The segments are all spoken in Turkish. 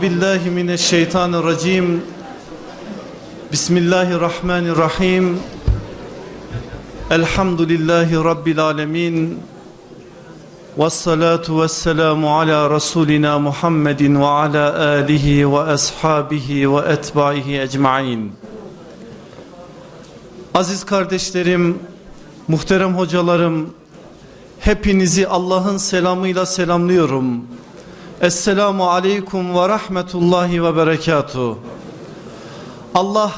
Euzu billahi mineşşeytanirracim. Bismillahirrahmanirrahim. Elhamdülillahi rabbil alamin. Ves salatu vesselamu ala rasulina Muhammedin ve ala alihi ve ashabihi ve etbaihi ecmaîn. Aziz kardeşlerim, muhterem hocalarım, hepinizi Allah'ın selamıyla selamlıyorum. Esselamu aleyküm ve rahmetullahi ve berekatuhu. Allah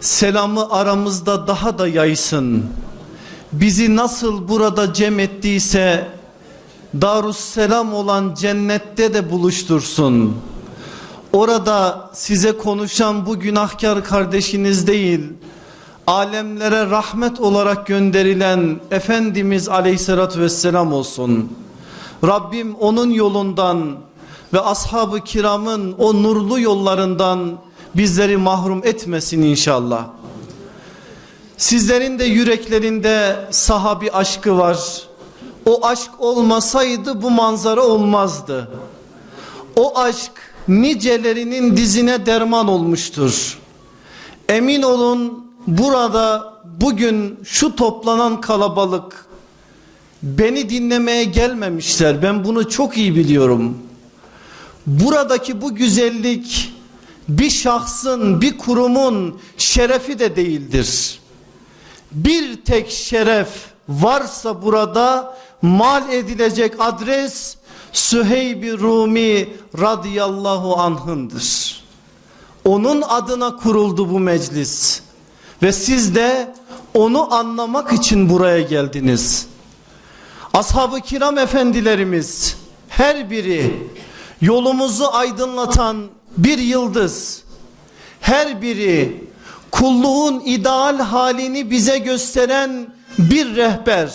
selamı aramızda daha da yaysın. Bizi nasıl burada cem ettiyse Darusselam olan cennette de buluştursun. Orada size konuşan bu günahkar kardeşiniz değil, alemlere rahmet olarak gönderilen Efendimiz aleyhissalatü vesselam olsun. Rabbim onun yolundan ve ashab-ı kiramın o nurlu yollarından bizleri mahrum etmesin inşallah. Sizlerin de yüreklerinde sahabi aşkı var. O aşk olmasaydı bu manzara olmazdı. O aşk nicelerinin dizine derman olmuştur. Emin olun burada bugün şu toplanan kalabalık beni dinlemeye gelmemişler. Ben bunu çok iyi biliyorum. Buradaki bu güzellik bir şahsın, bir kurumun şerefi de değildir. Bir tek şeref varsa burada mal edilecek adres Süheyb-i Rumi radıyallahu anhındır. Onun adına kuruldu bu meclis ve siz de onu anlamak için buraya geldiniz. Ashab-ı kiram efendilerimiz her biri yolumuzu aydınlatan bir yıldız. Her biri kulluğun ideal halini bize gösteren bir rehber.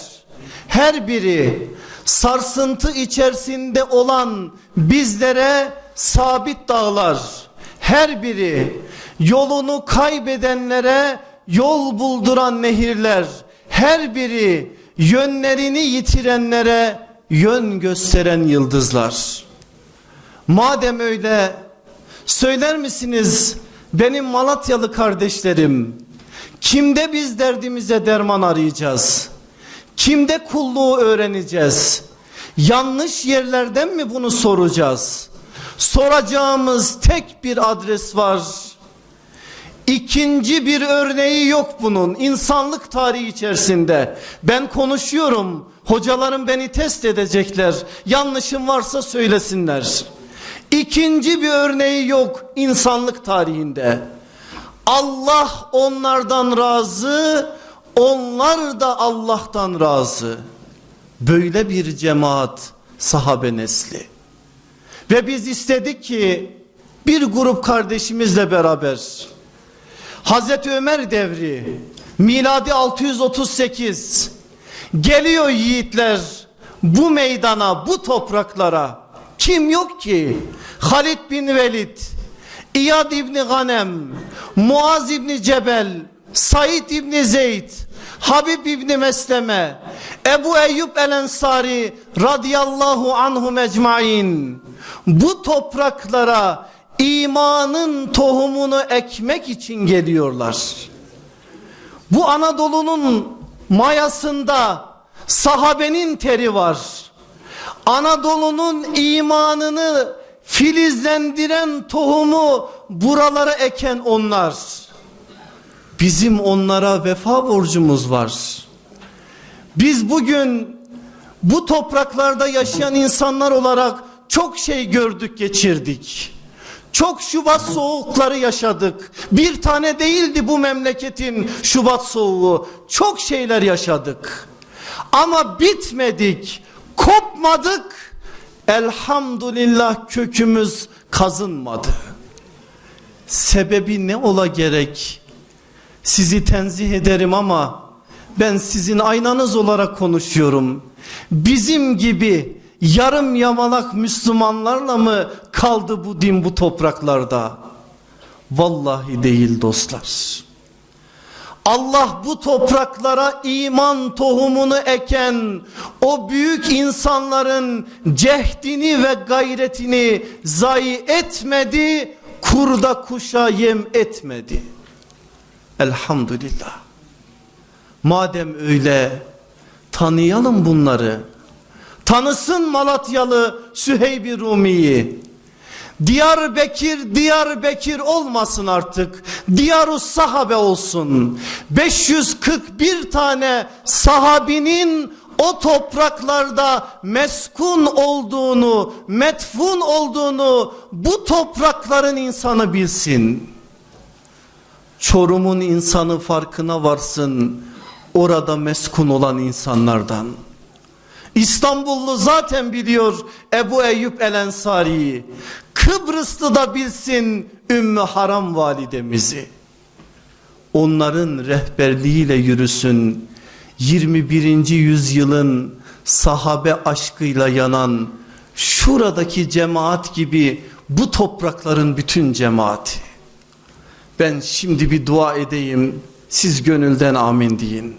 Her biri sarsıntı içerisinde olan bizlere sabit dağlar. Her biri yolunu kaybedenlere yol bulduran nehirler. Her biri yönlerini yitirenlere yön gösteren yıldızlar. Madem öyle söyler misiniz benim Malatyalı kardeşlerim kimde biz derdimize derman arayacağız? Kimde kulluğu öğreneceğiz? Yanlış yerlerden mi bunu soracağız? Soracağımız tek bir adres var. İkinci bir örneği yok bunun insanlık tarihi içerisinde. Ben konuşuyorum. Hocalarım beni test edecekler. Yanlışım varsa söylesinler. İkinci bir örneği yok insanlık tarihinde. Allah onlardan razı, onlar da Allah'tan razı. Böyle bir cemaat sahabe nesli. Ve biz istedik ki bir grup kardeşimizle beraber Hazreti Ömer devri miladi 638 geliyor yiğitler bu meydana bu topraklara. Kim yok ki? Halid bin Velid İyad İbni Ganem Muaz İbni Cebel Said İbni Zeyd Habib İbni Mesleme Ebu Eyyub El Ensari radıyallahu anhum ecmain bu topraklara imanın tohumunu ekmek için geliyorlar. Bu Anadolu'nun mayasında sahabenin teri var. Anadolu'nun imanını filizlendiren tohumu buralara eken onlar. Bizim onlara vefa borcumuz var. Biz bugün bu topraklarda yaşayan insanlar olarak çok şey gördük geçirdik. Çok Şubat soğukları yaşadık. Bir tane değildi bu memleketin Şubat soğuğu. Çok şeyler yaşadık. Ama bitmedik, kopmadık. Elhamdülillah kökümüz kazınmadı. Sebebi ne ola gerek? Sizi tenzih ederim ama ben sizin aynanız olarak konuşuyorum. Bizim gibi yarım yamalak Müslümanlarla mı kaldı bu din bu topraklarda? Vallahi değil dostlar. Allah bu topraklara iman tohumunu eken o büyük insanların cehdini ve gayretini zayi etmedi, kurda kuşa yem etmedi. Elhamdülillah. Madem öyle tanıyalım bunları. Tanısın Malatyalı Süheyb-i Rumi'yi. Diyarbekir Diyarbekir olmasın artık. Diyarus sahabe olsun. 541 tane sahabinin o topraklarda meskun olduğunu, metfun olduğunu bu toprakların insanı bilsin. Çorum'un insanı farkına varsın orada meskun olan insanlardan. İstanbullu zaten biliyor Ebu Eyyub El Ensari'yi. Kıbrıslı da bilsin Ümmü Haram validemizi. Onların rehberliğiyle yürüsün. 21. yüzyılın sahabe aşkıyla yanan şuradaki cemaat gibi bu toprakların bütün cemaati. Ben şimdi bir dua edeyim. Siz gönülden amin deyin.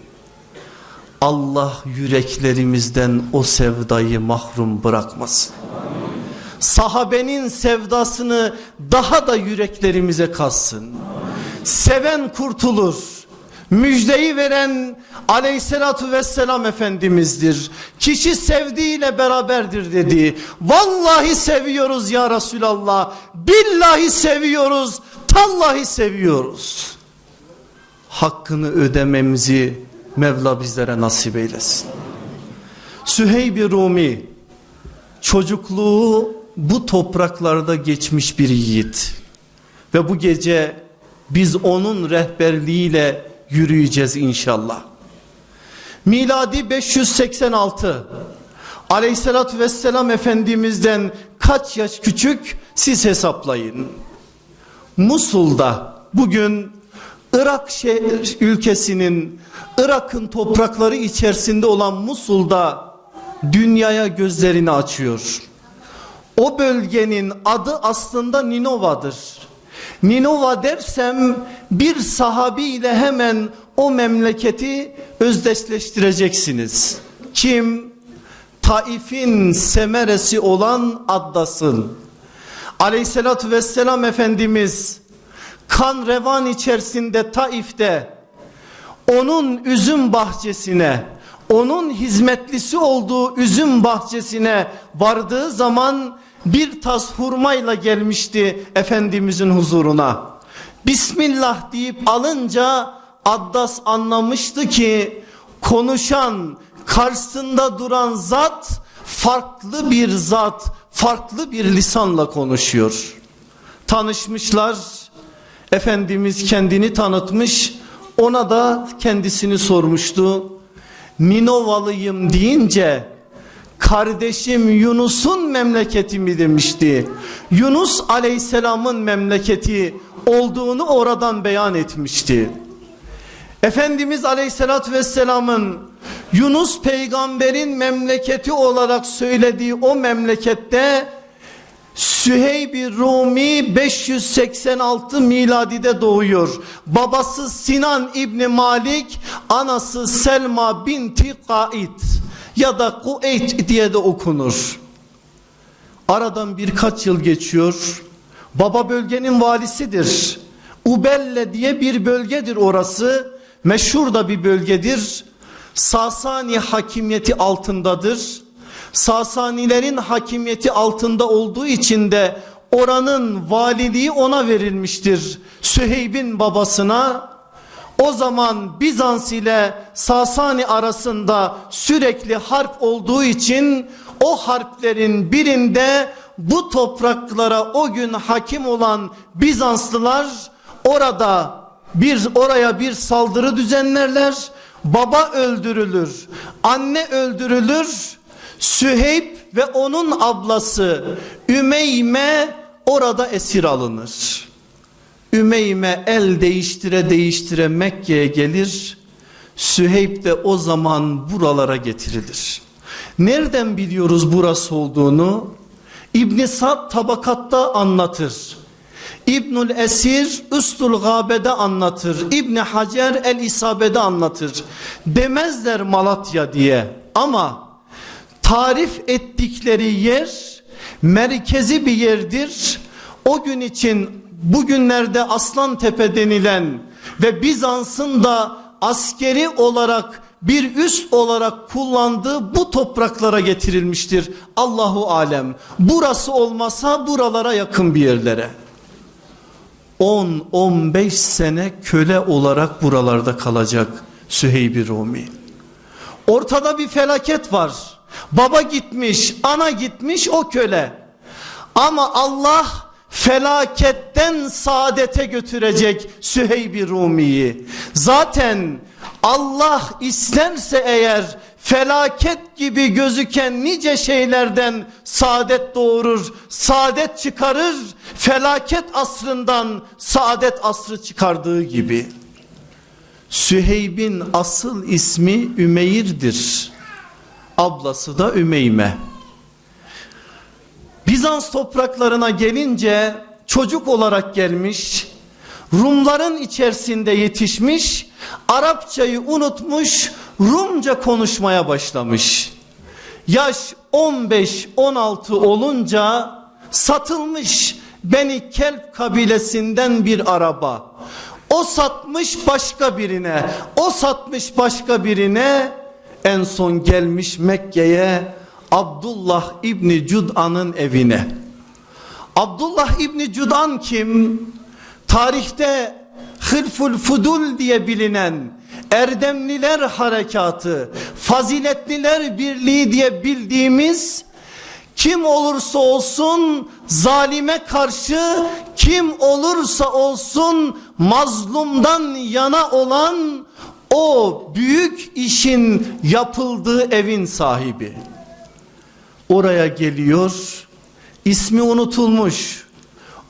Allah yüreklerimizden o sevdayı mahrum bırakmasın. Sahabenin sevdasını daha da yüreklerimize kassın. Seven kurtulur. Müjdeyi veren aleyhissalatu vesselam efendimizdir. Kişi sevdiğiyle beraberdir dedi. Vallahi seviyoruz ya Resulallah. Billahi seviyoruz. Tallahi seviyoruz. Hakkını ödememizi Mevla bizlere nasip eylesin. Süheyb-i Rumi çocukluğu bu topraklarda geçmiş bir yiğit. Ve bu gece biz onun rehberliğiyle yürüyeceğiz inşallah. Miladi 586 Aleyhissalatü vesselam Efendimiz'den kaç yaş küçük siz hesaplayın. Musul'da bugün Irak şehir, ülkesinin Irak'ın toprakları içerisinde olan Musul'da dünyaya gözlerini açıyor. O bölgenin adı aslında Ninova'dır. Ninova dersem bir sahabi ile hemen o memleketi özdeşleştireceksiniz. Kim? Taif'in semeresi olan Addas'ın. Aleyhissalatü vesselam Efendimiz kan revan içerisinde Taif'te onun üzüm bahçesine onun hizmetlisi olduğu üzüm bahçesine vardığı zaman bir tas hurmayla gelmişti Efendimizin huzuruna. Bismillah deyip alınca Addas anlamıştı ki konuşan karşısında duran zat farklı bir zat farklı bir lisanla konuşuyor. Tanışmışlar Efendimiz kendini tanıtmış ona da kendisini sormuştu. Ninovalıyım deyince kardeşim Yunus'un memleketi mi demişti. Yunus aleyhisselamın memleketi olduğunu oradan beyan etmişti. Efendimiz aleyhissalatü vesselamın Yunus peygamberin memleketi olarak söylediği o memlekette Süheyb-i Rumi 586 miladide doğuyor. Babası Sinan İbni Malik, anası Selma binti Kaid ya da Kueyt diye de okunur. Aradan birkaç yıl geçiyor. Baba bölgenin valisidir. Ubelle diye bir bölgedir orası. Meşhur da bir bölgedir. Sasani hakimiyeti altındadır. Sasanilerin hakimiyeti altında olduğu için de oranın valiliği ona verilmiştir. Süheyb'in babasına o zaman Bizans ile Sasani arasında sürekli harp olduğu için o harplerin birinde bu topraklara o gün hakim olan Bizanslılar orada bir oraya bir saldırı düzenlerler. Baba öldürülür, anne öldürülür Süheyb ve onun ablası Ümeyme orada esir alınır. Ümeyme el değiştire değiştire Mekke'ye gelir. Süheyb de o zaman buralara getirilir. Nereden biliyoruz burası olduğunu? İbn Sad tabakatta anlatır. İbnül Esir Üstul Gabe'de anlatır. İbni Hacer El İsabe'de anlatır. Demezler Malatya diye ama tarif ettikleri yer merkezi bir yerdir. O gün için bugünlerde Aslan Tepe denilen ve Bizans'ın da askeri olarak bir üs olarak kullandığı bu topraklara getirilmiştir. Allahu alem. Burası olmasa buralara yakın bir yerlere. 10-15 sene köle olarak buralarda kalacak Süheyb Rumi. Ortada bir felaket var. Baba gitmiş, ana gitmiş o köle. Ama Allah felaketten saadete götürecek Süheyb Rumi'yi. Zaten Allah isterse eğer felaket gibi gözüken nice şeylerden saadet doğurur, saadet çıkarır, felaket asrından saadet asrı çıkardığı gibi. Süheyb'in asıl ismi Ümeyr'dir. Ablası da Ümeyme. Bizans topraklarına gelince çocuk olarak gelmiş, Rumların içerisinde yetişmiş, Arapçayı unutmuş, Rumca konuşmaya başlamış. Yaş 15-16 olunca satılmış Beni Kelp kabilesinden bir araba. O satmış başka birine, o satmış başka birine, en son gelmiş Mekke'ye Abdullah İbni Cud'an'ın evine. Abdullah İbni Cud'an kim? Tarihte Hılful Fudul diye bilinen Erdemliler Harekatı, Faziletliler Birliği diye bildiğimiz kim olursa olsun zalime karşı kim olursa olsun mazlumdan yana olan o büyük işin yapıldığı evin sahibi. Oraya geliyor ismi unutulmuş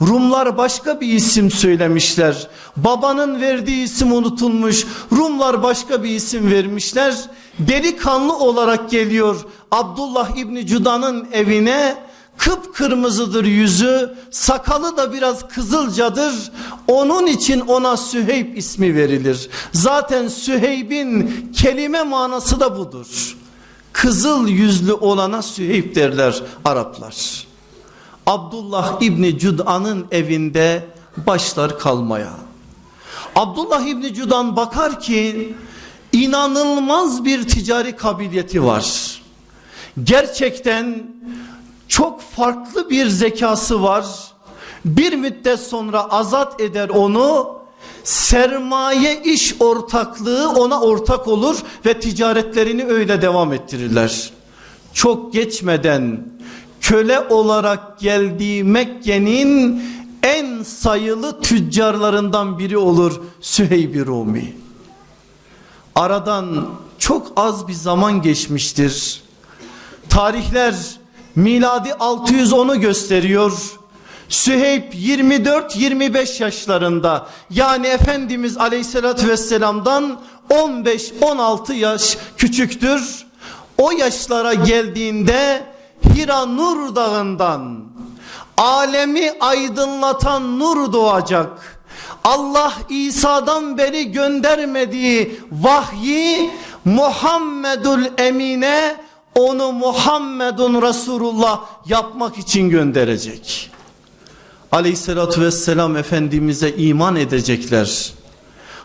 Rumlar başka bir isim söylemişler. Babanın verdiği isim unutulmuş. Rumlar başka bir isim vermişler. Delikanlı olarak geliyor Abdullah İbni Cuda'nın evine. Kıpkırmızıdır yüzü, sakalı da biraz kızılcadır. Onun için ona Süheyb ismi verilir. Zaten Süheyb'in kelime manası da budur. Kızıl yüzlü olana Süheyb derler Araplar. Abdullah İbni Cud'an'ın evinde başlar kalmaya. Abdullah İbni Cud'an bakar ki inanılmaz bir ticari kabiliyeti var. Gerçekten çok farklı bir zekası var. Bir müddet sonra azat eder onu. Sermaye iş ortaklığı ona ortak olur ve ticaretlerini öyle devam ettirirler. Çok geçmeden köle olarak geldiği Mekke'nin en sayılı tüccarlarından biri olur Süheyb Rumi. Aradan çok az bir zaman geçmiştir. Tarihler miladi 610'u gösteriyor. Süheyb 24-25 yaşlarında yani Efendimiz aleyhissalatü vesselamdan 15-16 yaş küçüktür. O yaşlara geldiğinde Hira Nur Dağı'ndan alemi aydınlatan nur doğacak. Allah İsa'dan beri göndermediği vahyi Muhammedül Emine onu Muhammedun Resulullah yapmak için gönderecek. Aleyhissalatü vesselam Efendimiz'e iman edecekler.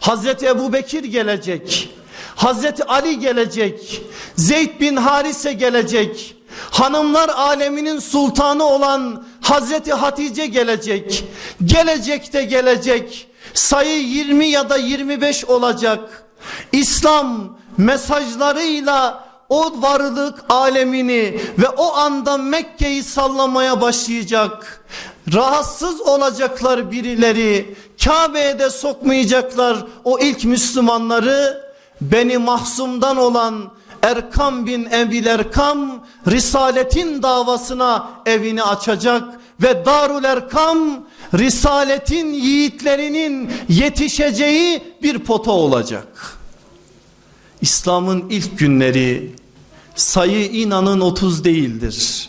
Hazreti Ebu Bekir gelecek. Hazreti Ali gelecek. Zeyd bin Harise gelecek hanımlar aleminin sultanı olan Hazreti Hatice gelecek. Gelecekte gelecek. Sayı 20 ya da 25 olacak. İslam mesajlarıyla o varlık alemini ve o anda Mekke'yi sallamaya başlayacak. Rahatsız olacaklar birileri. Kabe'ye de sokmayacaklar o ilk Müslümanları. Beni mahsumdan olan Erkam bin Ebil Erkam Risaletin davasına evini açacak ve Darul Erkam Risaletin yiğitlerinin yetişeceği bir pota olacak. İslam'ın ilk günleri sayı inanın 30 değildir.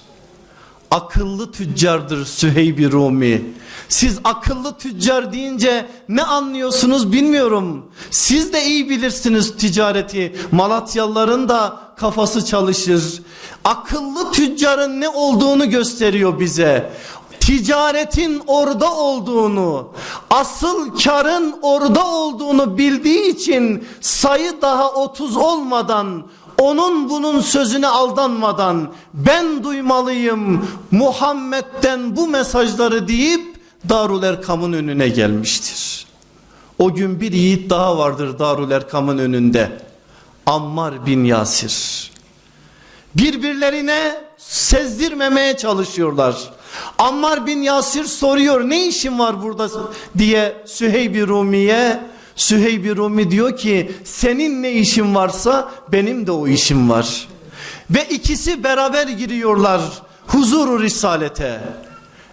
akıllı tüccardır Süheyb Rumi. Siz akıllı tüccar deyince ne anlıyorsunuz bilmiyorum. Siz de iyi bilirsiniz ticareti. Malatyalıların da kafası çalışır. Akıllı tüccarın ne olduğunu gösteriyor bize. Ticaretin orada olduğunu, asıl karın orada olduğunu bildiği için sayı daha 30 olmadan onun bunun sözüne aldanmadan ben duymalıyım Muhammed'den bu mesajları deyip Darul Erkam'ın önüne gelmiştir. O gün bir yiğit daha vardır Darul Erkam'ın önünde. Ammar bin Yasir. Birbirlerine sezdirmemeye çalışıyorlar. Ammar bin Yasir soruyor ne işin var burada diye Süheyb-i Rumi'ye. Süheyb-i Rumi diyor ki senin ne işin varsa benim de o işim var. Ve ikisi beraber giriyorlar huzuru risalete.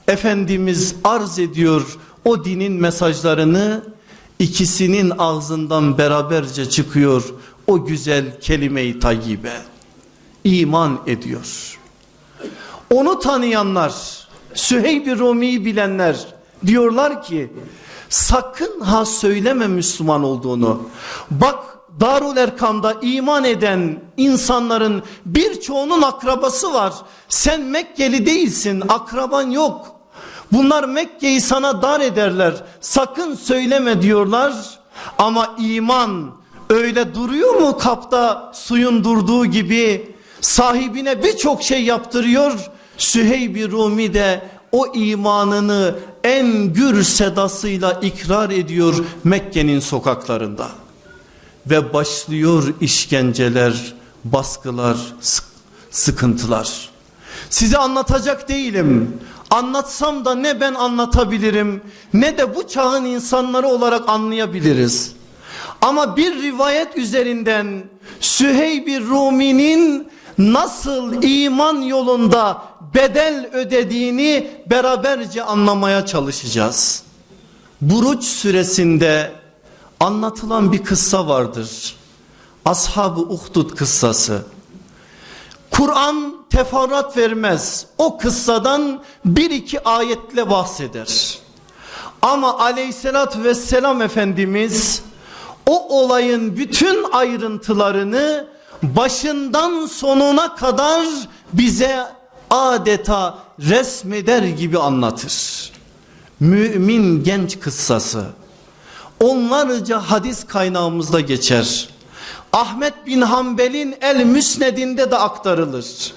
Efendimiz arz ediyor o dinin mesajlarını ikisinin ağzından beraberce çıkıyor o güzel kelime-i tayyibe. İman ediyor. Onu tanıyanlar, Süheyb-i Rumi'yi bilenler diyorlar ki sakın ha söyleme Müslüman olduğunu. Bak Darul Erkam'da iman eden insanların birçoğunun akrabası var. Sen Mekkeli değilsin, akraban yok. Bunlar Mekke'yi sana dar ederler. Sakın söyleme diyorlar. Ama iman öyle duruyor mu kapta suyun durduğu gibi sahibine birçok şey yaptırıyor. Süheyb-i Rumi de o imanını en gür sedasıyla ikrar ediyor Mekke'nin sokaklarında. Ve başlıyor işkenceler, baskılar, sıkıntılar. Size anlatacak değilim. Anlatsam da ne ben anlatabilirim ne de bu çağın insanları olarak anlayabiliriz. Ama bir rivayet üzerinden Süheyb-i Rumi'nin nasıl iman yolunda bedel ödediğini beraberce anlamaya çalışacağız. Buruç süresinde anlatılan bir kıssa vardır. Ashab-ı Uhdud kıssası. Kur'an teferruat vermez. O kıssadan bir iki ayetle bahseder. Ama aleyhissalatü vesselam Efendimiz o olayın bütün ayrıntılarını başından sonuna kadar bize adeta resmeder gibi anlatır. Mümin genç kıssası. Onlarca hadis kaynağımızda geçer. Ahmet bin Hanbel'in El Müsned'inde de aktarılır.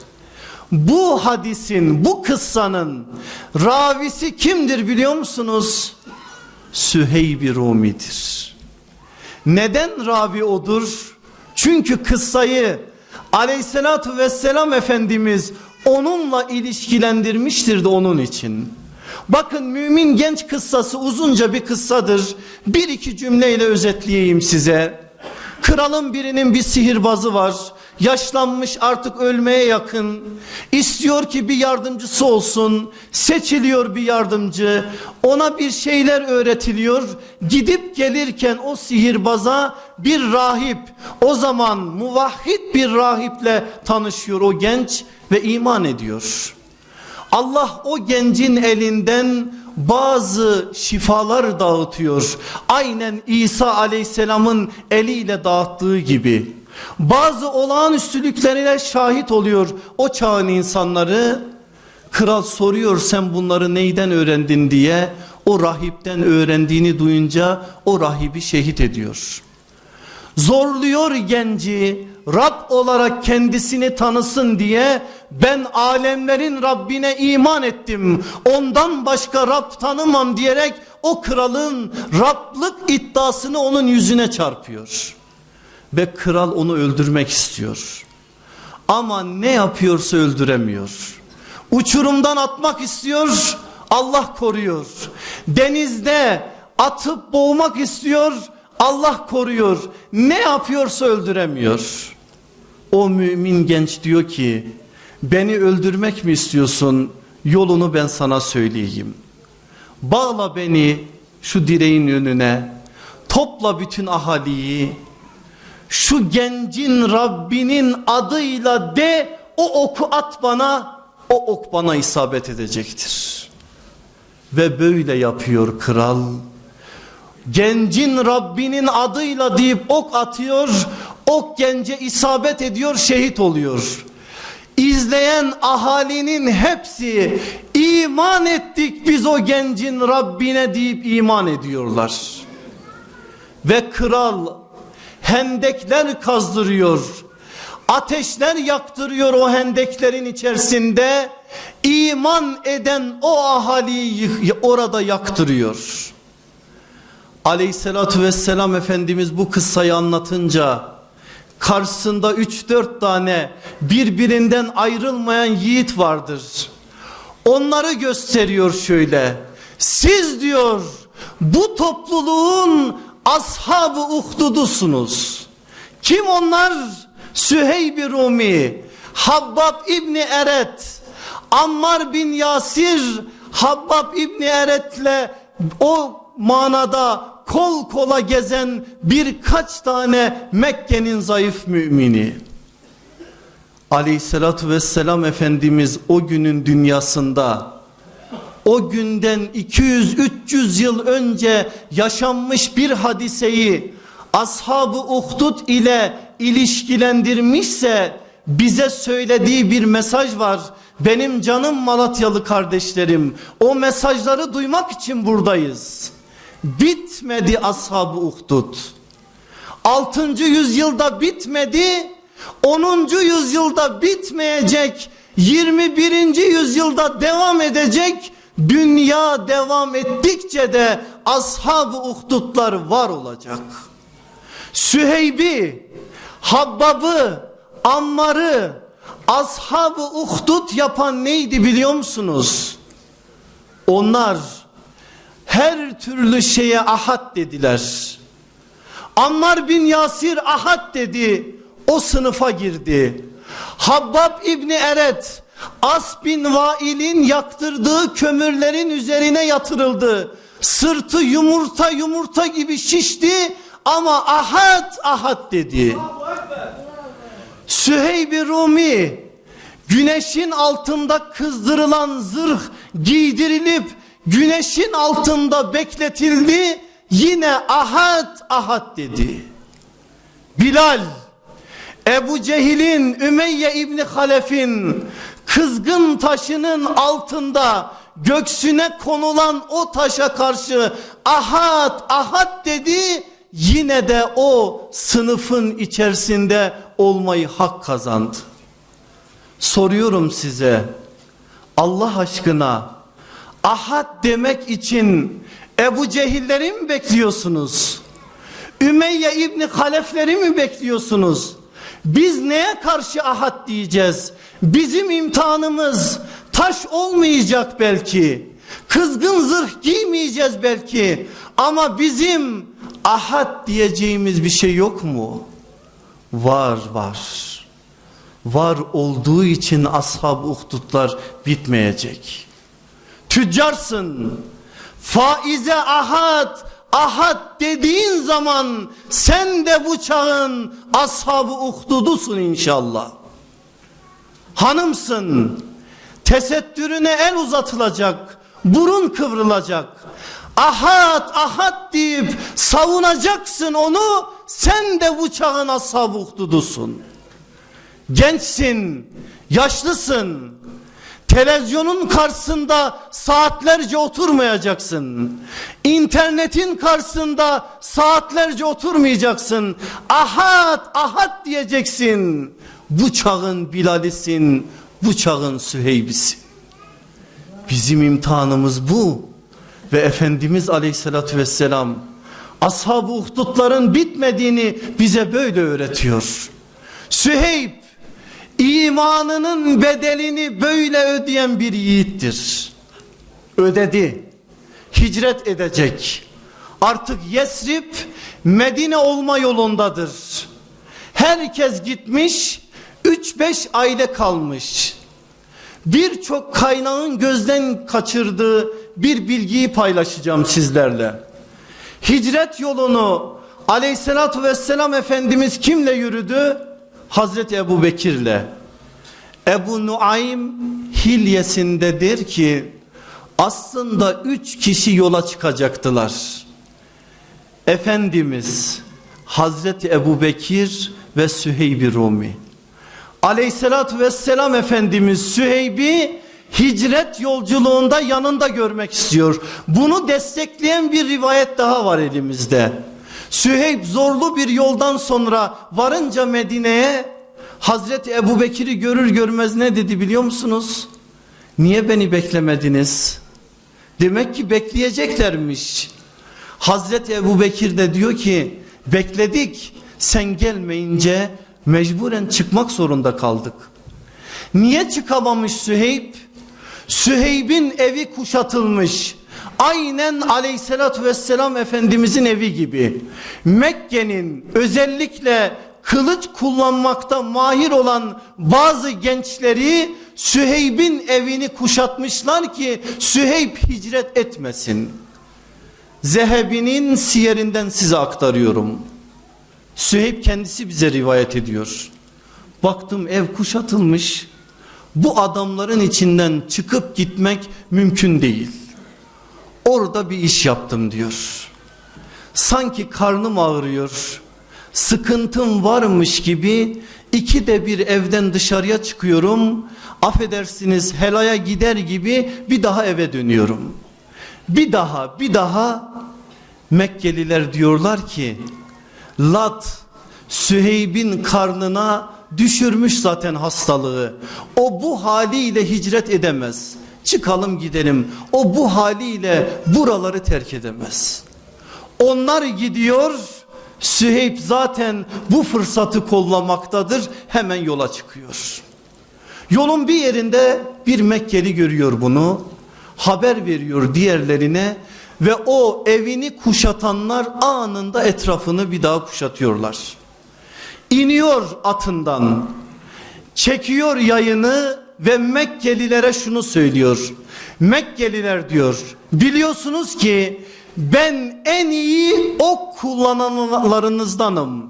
Bu hadisin, bu kıssanın ravisi kimdir biliyor musunuz? Süheyb-i Rumi'dir. Neden ravi odur? Çünkü kıssayı aleyhissalatü vesselam Efendimiz onunla ilişkilendirmiştir de onun için. Bakın mümin genç kıssası uzunca bir kıssadır. Bir iki cümleyle özetleyeyim size. Kralın birinin bir sihirbazı var. Yaşlanmış artık ölmeye yakın. İstiyor ki bir yardımcısı olsun. Seçiliyor bir yardımcı. Ona bir şeyler öğretiliyor. Gidip gelirken o sihirbaza bir rahip. O zaman muvahhid bir rahiple tanışıyor o genç ve iman ediyor. Allah o gencin elinden bazı şifalar dağıtıyor. Aynen İsa aleyhisselamın eliyle dağıttığı gibi. Bazı olağanüstülüklerine şahit oluyor o çağın insanları. Kral soruyor sen bunları neyden öğrendin diye. O rahipten öğrendiğini duyunca o rahibi şehit ediyor. Zorluyor genci Rab olarak kendisini tanısın diye ben alemlerin Rabbine iman ettim. Ondan başka Rab tanımam diyerek o kralın Rablık iddiasını onun yüzüne çarpıyor. Ve kral onu öldürmek istiyor. Ama ne yapıyorsa öldüremiyor. Uçurumdan atmak istiyor. Allah koruyor. Denizde atıp boğmak istiyor. Allah koruyor. Ne yapıyorsa öldüremiyor. O mümin genç diyor ki beni öldürmek mi istiyorsun? Yolunu ben sana söyleyeyim. Bağla beni şu direğin önüne. Topla bütün ahaliyi. Şu gencin Rabbinin adıyla de o oku at bana o ok bana isabet edecektir. Ve böyle yapıyor kral. Gencin Rabbinin adıyla deyip ok atıyor. Ok gence isabet ediyor şehit oluyor. İzleyen ahalinin hepsi iman ettik biz o gencin Rabbine deyip iman ediyorlar. Ve kral hendekler kazdırıyor. Ateşler yaktırıyor o hendeklerin içerisinde. iman eden o ahaliyi orada yaktırıyor. Aleyhissalatü vesselam Efendimiz bu kıssayı anlatınca karşısında 3-4 tane birbirinden ayrılmayan yiğit vardır. Onları gösteriyor şöyle. Siz diyor bu topluluğun ashabı uhdudusunuz. Kim onlar? Süheyb Rumi, Habbab İbni Eret, Ammar bin Yasir, Habbab İbni Eret'le o manada kol kola gezen birkaç tane Mekke'nin zayıf mümini. Aleyhissalatü vesselam Efendimiz o günün dünyasında o günden 200-300 yıl önce yaşanmış bir hadiseyi ashabı uhdud ile ilişkilendirmişse bize söylediği bir mesaj var. Benim canım Malatyalı kardeşlerim o mesajları duymak için buradayız. Bitmedi ashab-ı uhdud. 6. yüzyılda bitmedi. 10. yüzyılda bitmeyecek. 21. yüzyılda devam edecek. Dünya devam ettikçe de ashab-ı uhdudlar var olacak. Süheybi, Habbab'ı, Ammar'ı, ashab-ı uhdud yapan neydi biliyor musunuz? Onlar her türlü şeye ahad dediler. Ammar bin Yasir ahad dedi. O sınıfa girdi. Habbab İbni Eret As bin Vail'in yaktırdığı kömürlerin üzerine yatırıldı. Sırtı yumurta yumurta gibi şişti ama ahad ahad dedi. Süheyb-i Rumi güneşin altında kızdırılan zırh giydirilip güneşin altında bekletildi yine ahad ahad dedi. Bilal Ebu Cehil'in Ümeyye İbni Halef'in kızgın taşının altında göksüne konulan o taşa karşı ahad ahad dedi yine de o sınıfın içerisinde olmayı hak kazandı. Soruyorum size Allah aşkına ahad demek için Ebu Cehilleri mi bekliyorsunuz? Ümeyye İbni Halefleri mi bekliyorsunuz? Biz neye karşı ahad diyeceğiz? Bizim imtihanımız taş olmayacak belki. Kızgın zırh giymeyeceğiz belki. Ama bizim ahad diyeceğimiz bir şey yok mu? Var var. Var olduğu için ashab uhdutlar bitmeyecek. Tüccarsın. Faize ahad, ahad dediğin zaman sen de bu çağın ashabı uhdudusun inşallah. Hanımsın. Tesettürüne el uzatılacak. Burun kıvrılacak. Ahad ahad deyip savunacaksın onu. Sen de bu çağın ashab-ı uhdudusun. Gençsin, yaşlısın. Televizyonun karşısında saatlerce oturmayacaksın. İnternetin karşısında saatlerce oturmayacaksın. Ahad, ahad diyeceksin. Bu çağın Bilal'isin, bu çağın Süheyb'isin. Bizim imtihanımız bu. Ve Efendimiz Aleyhisselatü Vesselam ashab-ı uhdutların bitmediğini bize böyle öğretiyor. Süheyb imanının bedelini böyle ödeyen bir yiğittir. Ödedi. Hicret edecek. Artık Yesrib Medine olma yolundadır. Herkes gitmiş 3-5 aile kalmış. Birçok kaynağın gözden kaçırdığı bir bilgiyi paylaşacağım sizlerle. Hicret yolunu aleyhissalatü vesselam Efendimiz kimle yürüdü? Hazreti Ebu Bekir'le. Ebu Nuaym hilyesinde der ki aslında üç kişi yola çıkacaktılar. Efendimiz Hazreti Ebu Bekir ve Süheyb-i Rumi. Aleyhissalatü vesselam Efendimiz Süheyb'i hicret yolculuğunda yanında görmek istiyor. Bunu destekleyen bir rivayet daha var elimizde. Süheyb zorlu bir yoldan sonra varınca Medine'ye Hazreti Ebu Bekir'i görür görmez ne dedi biliyor musunuz? Niye beni beklemediniz? Demek ki bekleyeceklermiş. Hazreti Ebu Bekir de diyor ki bekledik sen gelmeyince mecburen çıkmak zorunda kaldık. Niye çıkamamış Süheyb? Süheyb'in evi kuşatılmış. Aynen aleyhissalatü vesselam Efendimizin evi gibi. Mekke'nin özellikle kılıç kullanmakta mahir olan bazı gençleri Süheyb'in evini kuşatmışlar ki Süheyb hicret etmesin. Zehebi'nin siyerinden size aktarıyorum. Süheyb kendisi bize rivayet ediyor. Baktım ev kuşatılmış. Bu adamların içinden çıkıp gitmek mümkün değil. Orada bir iş yaptım diyor. Sanki karnım ağrıyor. Sıkıntım varmış gibi iki de bir evden dışarıya çıkıyorum. Affedersiniz helaya gider gibi bir daha eve dönüyorum. Bir daha bir daha Mekkeliler diyorlar ki Lat Süheyb'in karnına düşürmüş zaten hastalığı. O bu haliyle hicret edemez. Çıkalım gidelim. O bu haliyle buraları terk edemez. Onlar gidiyor. Süheyb zaten bu fırsatı kollamaktadır. Hemen yola çıkıyor. Yolun bir yerinde bir Mekkeli görüyor bunu. Haber veriyor diğerlerine ve o evini kuşatanlar anında etrafını bir daha kuşatıyorlar. İniyor atından, çekiyor yayını ve Mekkelilere şunu söylüyor. Mekkeliler diyor, biliyorsunuz ki ben en iyi ok kullananlarınızdanım.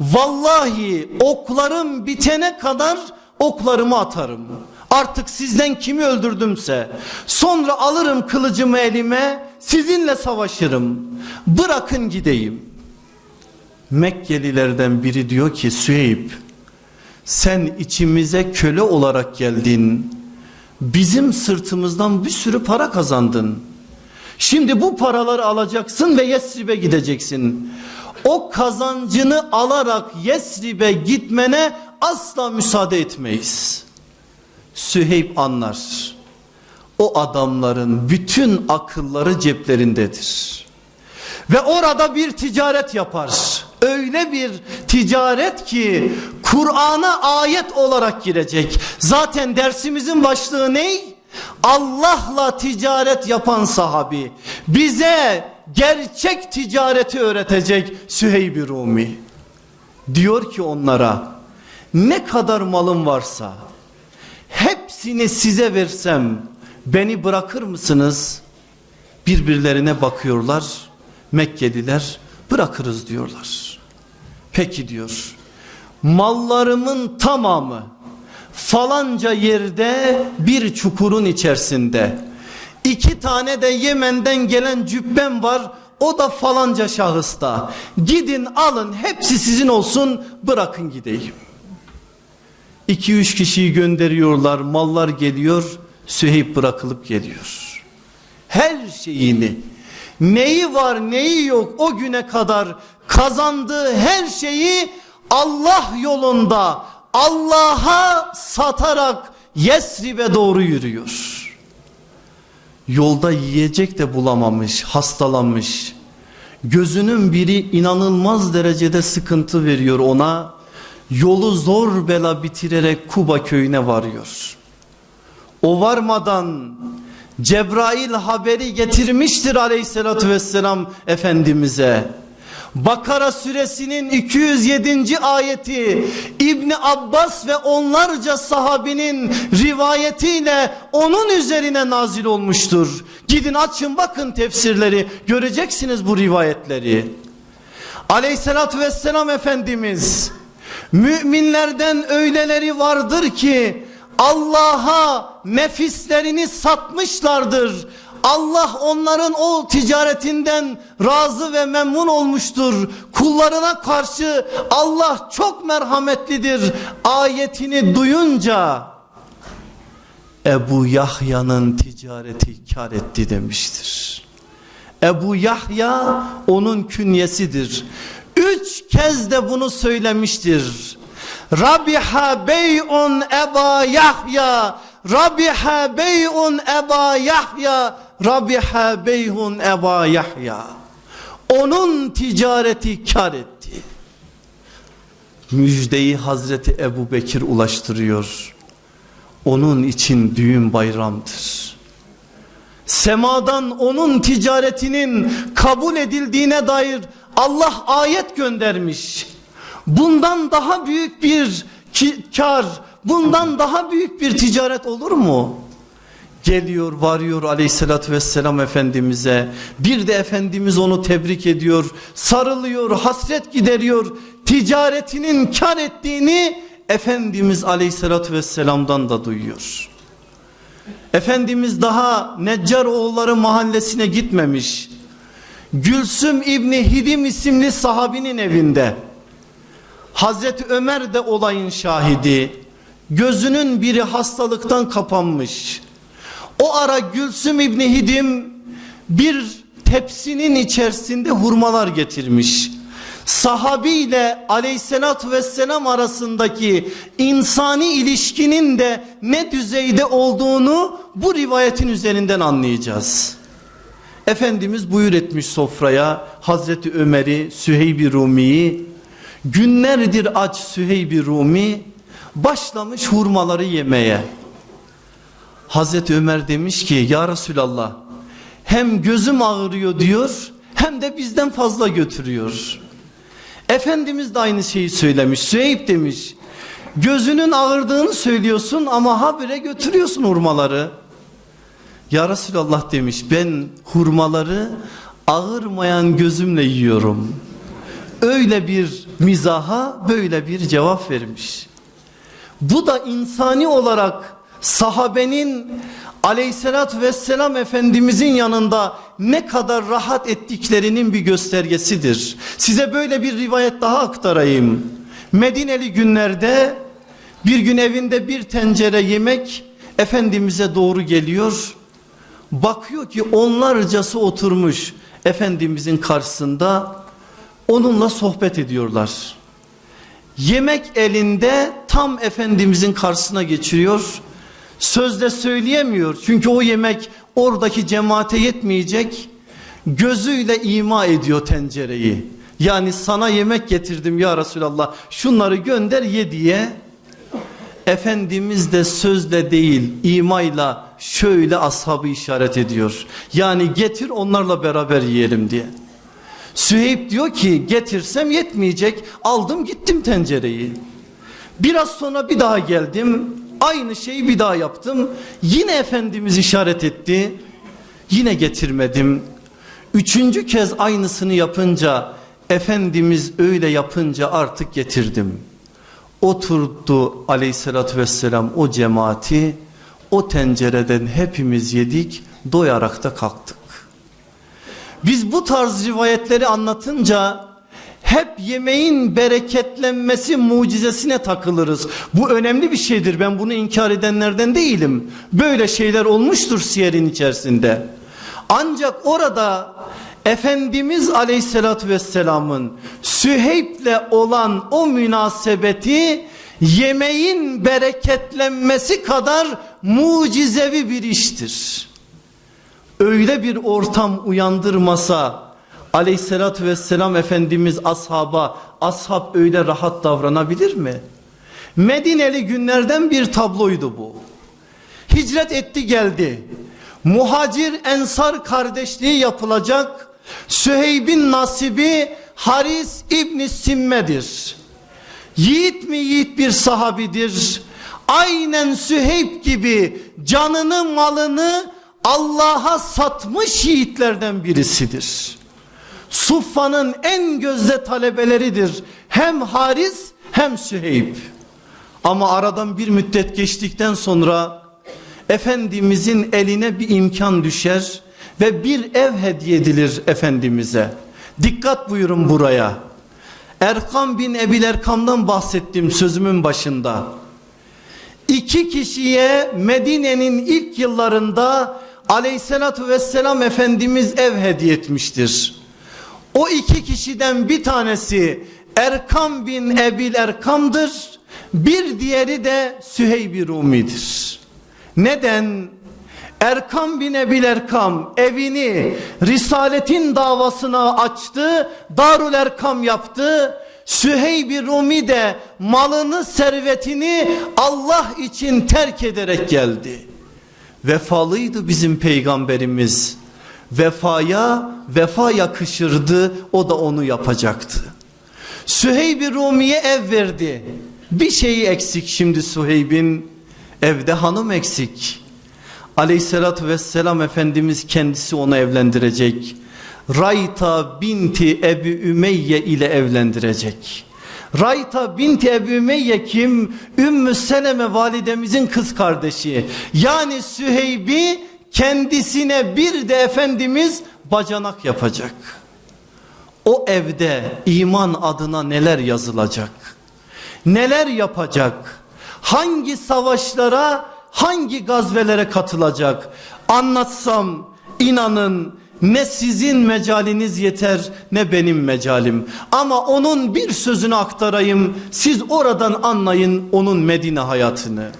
Vallahi oklarım bitene kadar oklarımı atarım. Artık sizden kimi öldürdümse sonra alırım kılıcımı elime sizinle savaşırım. Bırakın gideyim. Mekkelilerden biri diyor ki Süheyb sen içimize köle olarak geldin. Bizim sırtımızdan bir sürü para kazandın. Şimdi bu paraları alacaksın ve Yesrib'e gideceksin. O kazancını alarak Yesrib'e gitmene asla müsaade etmeyiz. Süheyb anlar. O adamların bütün akılları ceplerindedir. Ve orada bir ticaret yapar. Öyle bir ticaret ki Kur'an'a ayet olarak girecek. Zaten dersimizin başlığı ne? Allah'la ticaret yapan sahabi bize gerçek ticareti öğretecek Süheyb-i Rumi. Diyor ki onlara ne kadar malım varsa hepsini size versem beni bırakır mısınız? Birbirlerine bakıyorlar Mekkeliler bırakırız diyorlar. Peki diyor mallarımın tamamı falanca yerde bir çukurun içerisinde iki tane de Yemen'den gelen cübbem var o da falanca şahısta gidin alın hepsi sizin olsun bırakın gideyim. 2-3 kişiyi gönderiyorlar mallar geliyor Süheyb bırakılıp geliyor. Her şeyini neyi var neyi yok o güne kadar kazandığı her şeyi Allah yolunda Allah'a satarak Yesrib'e doğru yürüyor. Yolda yiyecek de bulamamış, hastalanmış. Gözünün biri inanılmaz derecede sıkıntı veriyor ona. Yolu zor bela bitirerek Kuba köyüne varıyor. O varmadan Cebrail haberi getirmiştir aleyhissalatü vesselam Efendimiz'e. Bakara suresinin 207. ayeti İbni Abbas ve onlarca sahabinin rivayetiyle onun üzerine nazil olmuştur. Gidin açın bakın tefsirleri göreceksiniz bu rivayetleri. Aleyhissalatü vesselam Efendimiz müminlerden öyleleri vardır ki Allah'a nefislerini satmışlardır. Allah onların o ticaretinden razı ve memnun olmuştur. Kullarına karşı Allah çok merhametlidir. Ayetini duyunca Ebu Yahya'nın ticareti kar etti demiştir. Ebu Yahya onun künyesidir. Üç kez de bunu söylemiştir. Rabiha bey'un Eba Yahya Rabiha bey'un Eba Yahya Rabiha bey'un Eba Yahya Onun ticareti kar etti. Müjdeyi Hazreti Ebu Bekir ulaştırıyor. Onun için düğün bayramdır. Semadan onun ticaretinin kabul edildiğine dair Allah ayet göndermiş. Bundan daha büyük bir kar, bundan daha büyük bir ticaret olur mu? Geliyor varıyor aleyhissalatü vesselam Efendimiz'e bir de Efendimiz onu tebrik ediyor sarılıyor hasret gideriyor ticaretinin kar ettiğini Efendimiz aleyhissalatü vesselam'dan da duyuyor. Efendimiz daha Neccar oğulları mahallesine gitmemiş. Gülsüm İbni Hidim isimli sahabinin evinde. Hazreti Ömer de olayın şahidi. Gözünün biri hastalıktan kapanmış. O ara Gülsüm İbni Hidim bir tepsinin içerisinde hurmalar getirmiş. Sahabi ile aleyhissalatü vesselam arasındaki insani ilişkinin de ne düzeyde olduğunu bu rivayetin üzerinden anlayacağız. Efendimiz buyur etmiş sofraya Hazreti Ömer'i, Süheyb-i Rumi'yi günlerdir aç Süheyb-i Rumi başlamış hurmaları yemeye. Hazreti Ömer demiş ki ya Resulallah hem gözüm ağrıyor diyor hem de bizden fazla götürüyor. Efendimiz de aynı şeyi söylemiş. Süheyb demiş gözünün ağırdığını söylüyorsun ama habire götürüyorsun hurmaları. Ya Resulallah demiş ben hurmaları ağırmayan gözümle yiyorum. Öyle bir mizaha böyle bir cevap vermiş. Bu da insani olarak sahabenin aleyhissalatü vesselam efendimizin yanında ne kadar rahat ettiklerinin bir göstergesidir. Size böyle bir rivayet daha aktarayım. Medineli günlerde bir gün evinde bir tencere yemek Efendimiz'e doğru geliyor. Bakıyor ki onlarcası oturmuş Efendimizin karşısında onunla sohbet ediyorlar. Yemek elinde tam Efendimizin karşısına geçiriyor. Sözde söyleyemiyor çünkü o yemek oradaki cemaate yetmeyecek. Gözüyle ima ediyor tencereyi. Yani sana yemek getirdim ya Resulallah şunları gönder ye diye. Efendimiz de sözle değil imayla şöyle ashabı işaret ediyor. Yani getir onlarla beraber yiyelim diye. Süheyb diyor ki getirsem yetmeyecek aldım gittim tencereyi. Biraz sonra bir daha geldim aynı şeyi bir daha yaptım. Yine Efendimiz işaret etti. Yine getirmedim. Üçüncü kez aynısını yapınca Efendimiz öyle yapınca artık getirdim. Oturdu aleyhissalatü vesselam o cemaati o tencereden hepimiz yedik doyarak da kalktık. Biz bu tarz rivayetleri anlatınca hep yemeğin bereketlenmesi mucizesine takılırız. Bu önemli bir şeydir ben bunu inkar edenlerden değilim. Böyle şeyler olmuştur siyerin içerisinde. Ancak orada Efendimiz aleyhissalatü vesselamın Süheyb'le olan o münasebeti yemeğin bereketlenmesi kadar mucizevi bir iştir. Öyle bir ortam uyandırmasa aleyhissalatü vesselam Efendimiz ashaba ashab öyle rahat davranabilir mi? Medineli günlerden bir tabloydu bu. Hicret etti geldi. Muhacir ensar kardeşliği yapılacak. Süheyb'in nasibi Haris İbni Simme'dir. Yiğit mi yiğit bir sahabidir. Aynen Süheyb gibi canını malını Allah'a satmış yiğitlerden birisidir. Suffa'nın en gözde talebeleridir. Hem Haris hem Süheyb. Ama aradan bir müddet geçtikten sonra Efendimizin eline bir imkan düşer ve bir ev hediye edilir Efendimiz'e. Dikkat buyurun buraya. Erkam bin Ebil Erkam'dan bahsettim sözümün başında. İki kişiye Medine'nin ilk yıllarında aleyhissalatü vesselam Efendimiz ev hediye etmiştir. O iki kişiden bir tanesi Erkam bin Ebil Erkam'dır. Bir diğeri de Süheyb Rumi'dir. Neden? Erkam bin Ebil Erkam evini Risaletin davasına açtı. Darul Erkam yaptı. Süheyb Rumi de malını servetini Allah için terk ederek geldi. Vefalıydı bizim peygamberimiz. Vefaya vefa yakışırdı o da onu yapacaktı. Süheyb Rumi'ye ev verdi. Bir şeyi eksik şimdi Süheyb'in evde hanım eksik. Aleyhissalatü vesselam Efendimiz kendisi onu evlendirecek. Rayta binti Ebu Ümeyye ile evlendirecek. Rayta binti Ebu Ümeyye kim? Ümmü Seleme validemizin kız kardeşi. Yani Süheyb'i kendisine bir de Efendimiz bacanak yapacak. O evde iman adına neler yazılacak? Neler yapacak? Hangi savaşlara, hangi gazvelere katılacak? Anlatsam inanın ne sizin mecaliniz yeter ne benim mecalim. Ama onun bir sözünü aktarayım. Siz oradan anlayın onun Medine hayatını.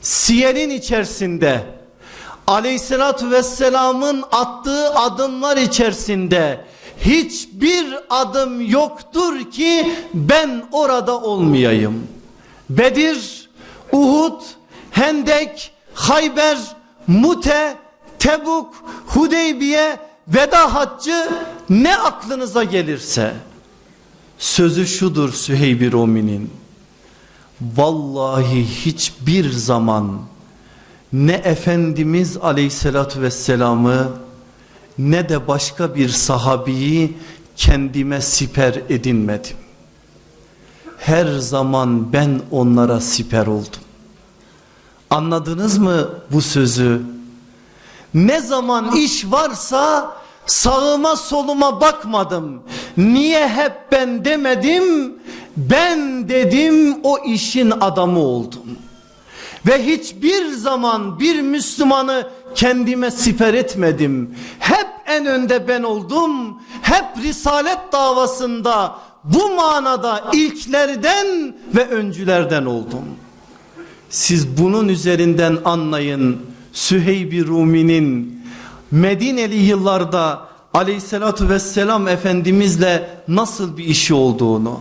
Siyerin içerisinde aleyhissalatü vesselamın attığı adımlar içerisinde hiçbir adım yoktur ki ben orada olmayayım. Bedir, Uhud, Hendek, Hayber, Mute, Tebuk, Hudeybiye, veda haccı ne aklınıza gelirse. Sözü şudur Süheyb-i Romi'nin. Vallahi hiçbir zaman ne Efendimiz aleyhissalatü vesselamı ne de başka bir sahabiyi kendime siper edinmedim. Her zaman ben onlara siper oldum. Anladınız mı bu sözü? Ne zaman iş varsa sağıma soluma bakmadım. Niye hep ben demedim? Ben dedim o işin adamı oldum. Ve hiçbir zaman bir Müslümanı kendime siper etmedim. Hep en önde ben oldum. Hep Risalet davasında bu manada ilklerden ve öncülerden oldum. Siz bunun üzerinden anlayın Süheyb-i Rumi'nin Medineli yıllarda aleyhissalatü vesselam efendimizle nasıl bir işi olduğunu.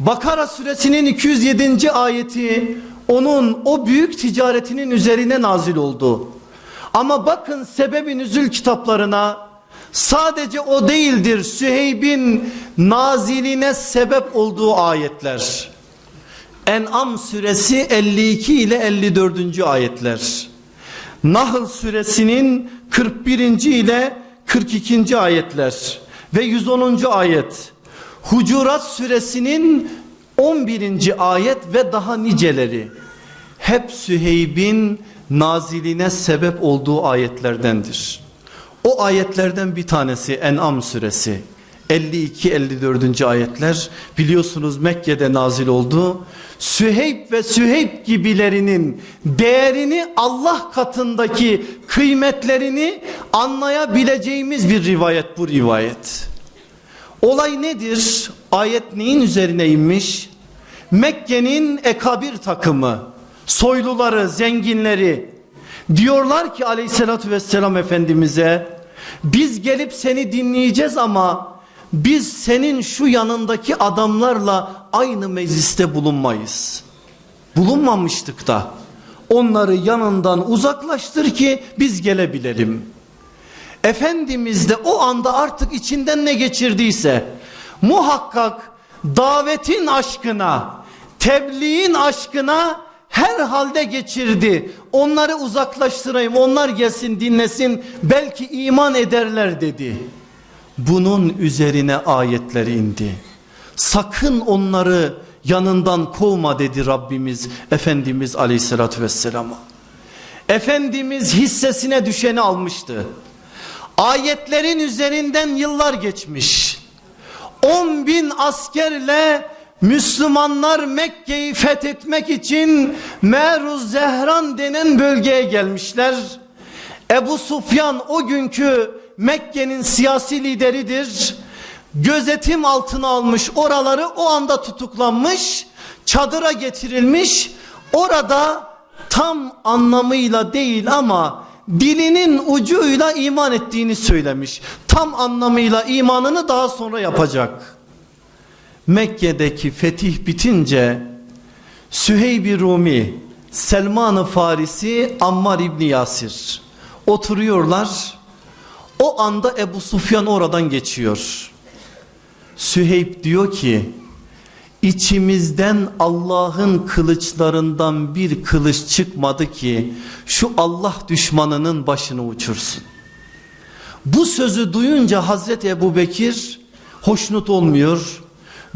Bakara suresinin 207. ayeti onun o büyük ticaretinin üzerine nazil oldu. Ama bakın sebebi nüzül kitaplarına sadece o değildir Süheyb'in naziline sebep olduğu ayetler. En'am suresi 52 ile 54. ayetler. Nahl suresinin 41. ile 42. ayetler ve 110. ayet. Hucurat suresinin 11. ayet ve daha niceleri. Hep Süheyb'in naziline sebep olduğu ayetlerdendir. O ayetlerden bir tanesi En'am suresi. 52-54. ayetler biliyorsunuz Mekke'de nazil oldu. Süheyb ve Süheyb gibilerinin değerini Allah katındaki kıymetlerini anlayabileceğimiz bir rivayet bu rivayet. Olay nedir? Ayet neyin üzerine inmiş? Mekke'nin ekabir takımı, soyluları, zenginleri diyorlar ki aleyhissalatü vesselam efendimize biz gelip seni dinleyeceğiz ama biz senin şu yanındaki adamlarla aynı mecliste bulunmayız. Bulunmamıştık da onları yanından uzaklaştır ki biz gelebilelim. Efendimiz de o anda artık içinden ne geçirdiyse muhakkak davetin aşkına, tebliğin aşkına her halde geçirdi. Onları uzaklaştırayım, onlar gelsin dinlesin belki iman ederler dedi. Bunun üzerine ayetler indi. Sakın onları yanından kovma dedi Rabbimiz Efendimiz aleyhissalatü vesselama. Efendimiz hissesine düşeni almıştı. Ayetlerin üzerinden yıllar geçmiş. 10 bin askerle Müslümanlar Mekke'yi fethetmek için Meruz Zehran denen bölgeye gelmişler. Ebu Sufyan o günkü Mekke'nin siyasi lideridir. Gözetim altına almış oraları o anda tutuklanmış. Çadıra getirilmiş. Orada tam anlamıyla değil ama dilinin ucuyla iman ettiğini söylemiş. Tam anlamıyla imanını daha sonra yapacak. Mekke'deki fetih bitince Süheyb-i Rumi, Selman-ı Farisi, Ammar İbni Yasir oturuyorlar. O anda Ebu Sufyan oradan geçiyor. Süheyb diyor ki içimizden Allah'ın kılıçlarından bir kılıç çıkmadı ki şu Allah düşmanının başını uçursun. Bu sözü duyunca Hazreti Ebu Bekir hoşnut olmuyor.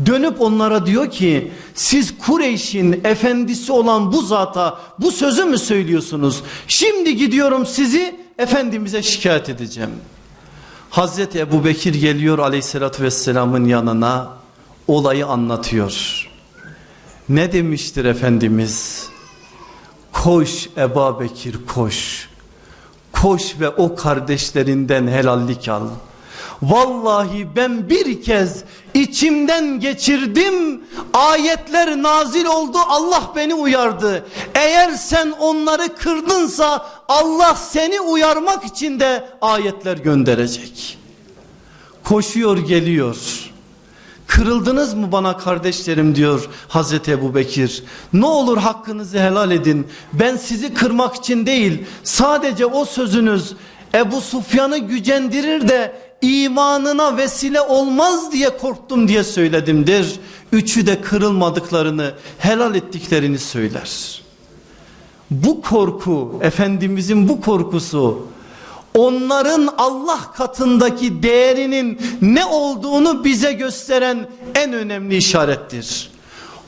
Dönüp onlara diyor ki siz Kureyş'in efendisi olan bu zata bu sözü mü söylüyorsunuz? Şimdi gidiyorum sizi Efendimiz'e şikayet edeceğim. Hazreti Ebu Bekir geliyor aleyhissalatü vesselamın yanına olayı anlatıyor. Ne demiştir Efendimiz? Koş Ebu Bekir koş. Koş ve o kardeşlerinden helallik al. Vallahi ben bir kez içimden geçirdim. Ayetler nazil oldu. Allah beni uyardı. Eğer sen onları kırdınsa Allah seni uyarmak için de ayetler gönderecek. Koşuyor geliyor. Kırıldınız mı bana kardeşlerim diyor Hazreti Ebu Bekir. Ne olur hakkınızı helal edin. Ben sizi kırmak için değil sadece o sözünüz Ebu Sufyan'ı gücendirir de imanına vesile olmaz diye korktum diye söyledimdir. Üçü de kırılmadıklarını helal ettiklerini söyler. Bu korku Efendimizin bu korkusu onların Allah katındaki değerinin ne olduğunu bize gösteren en önemli işarettir.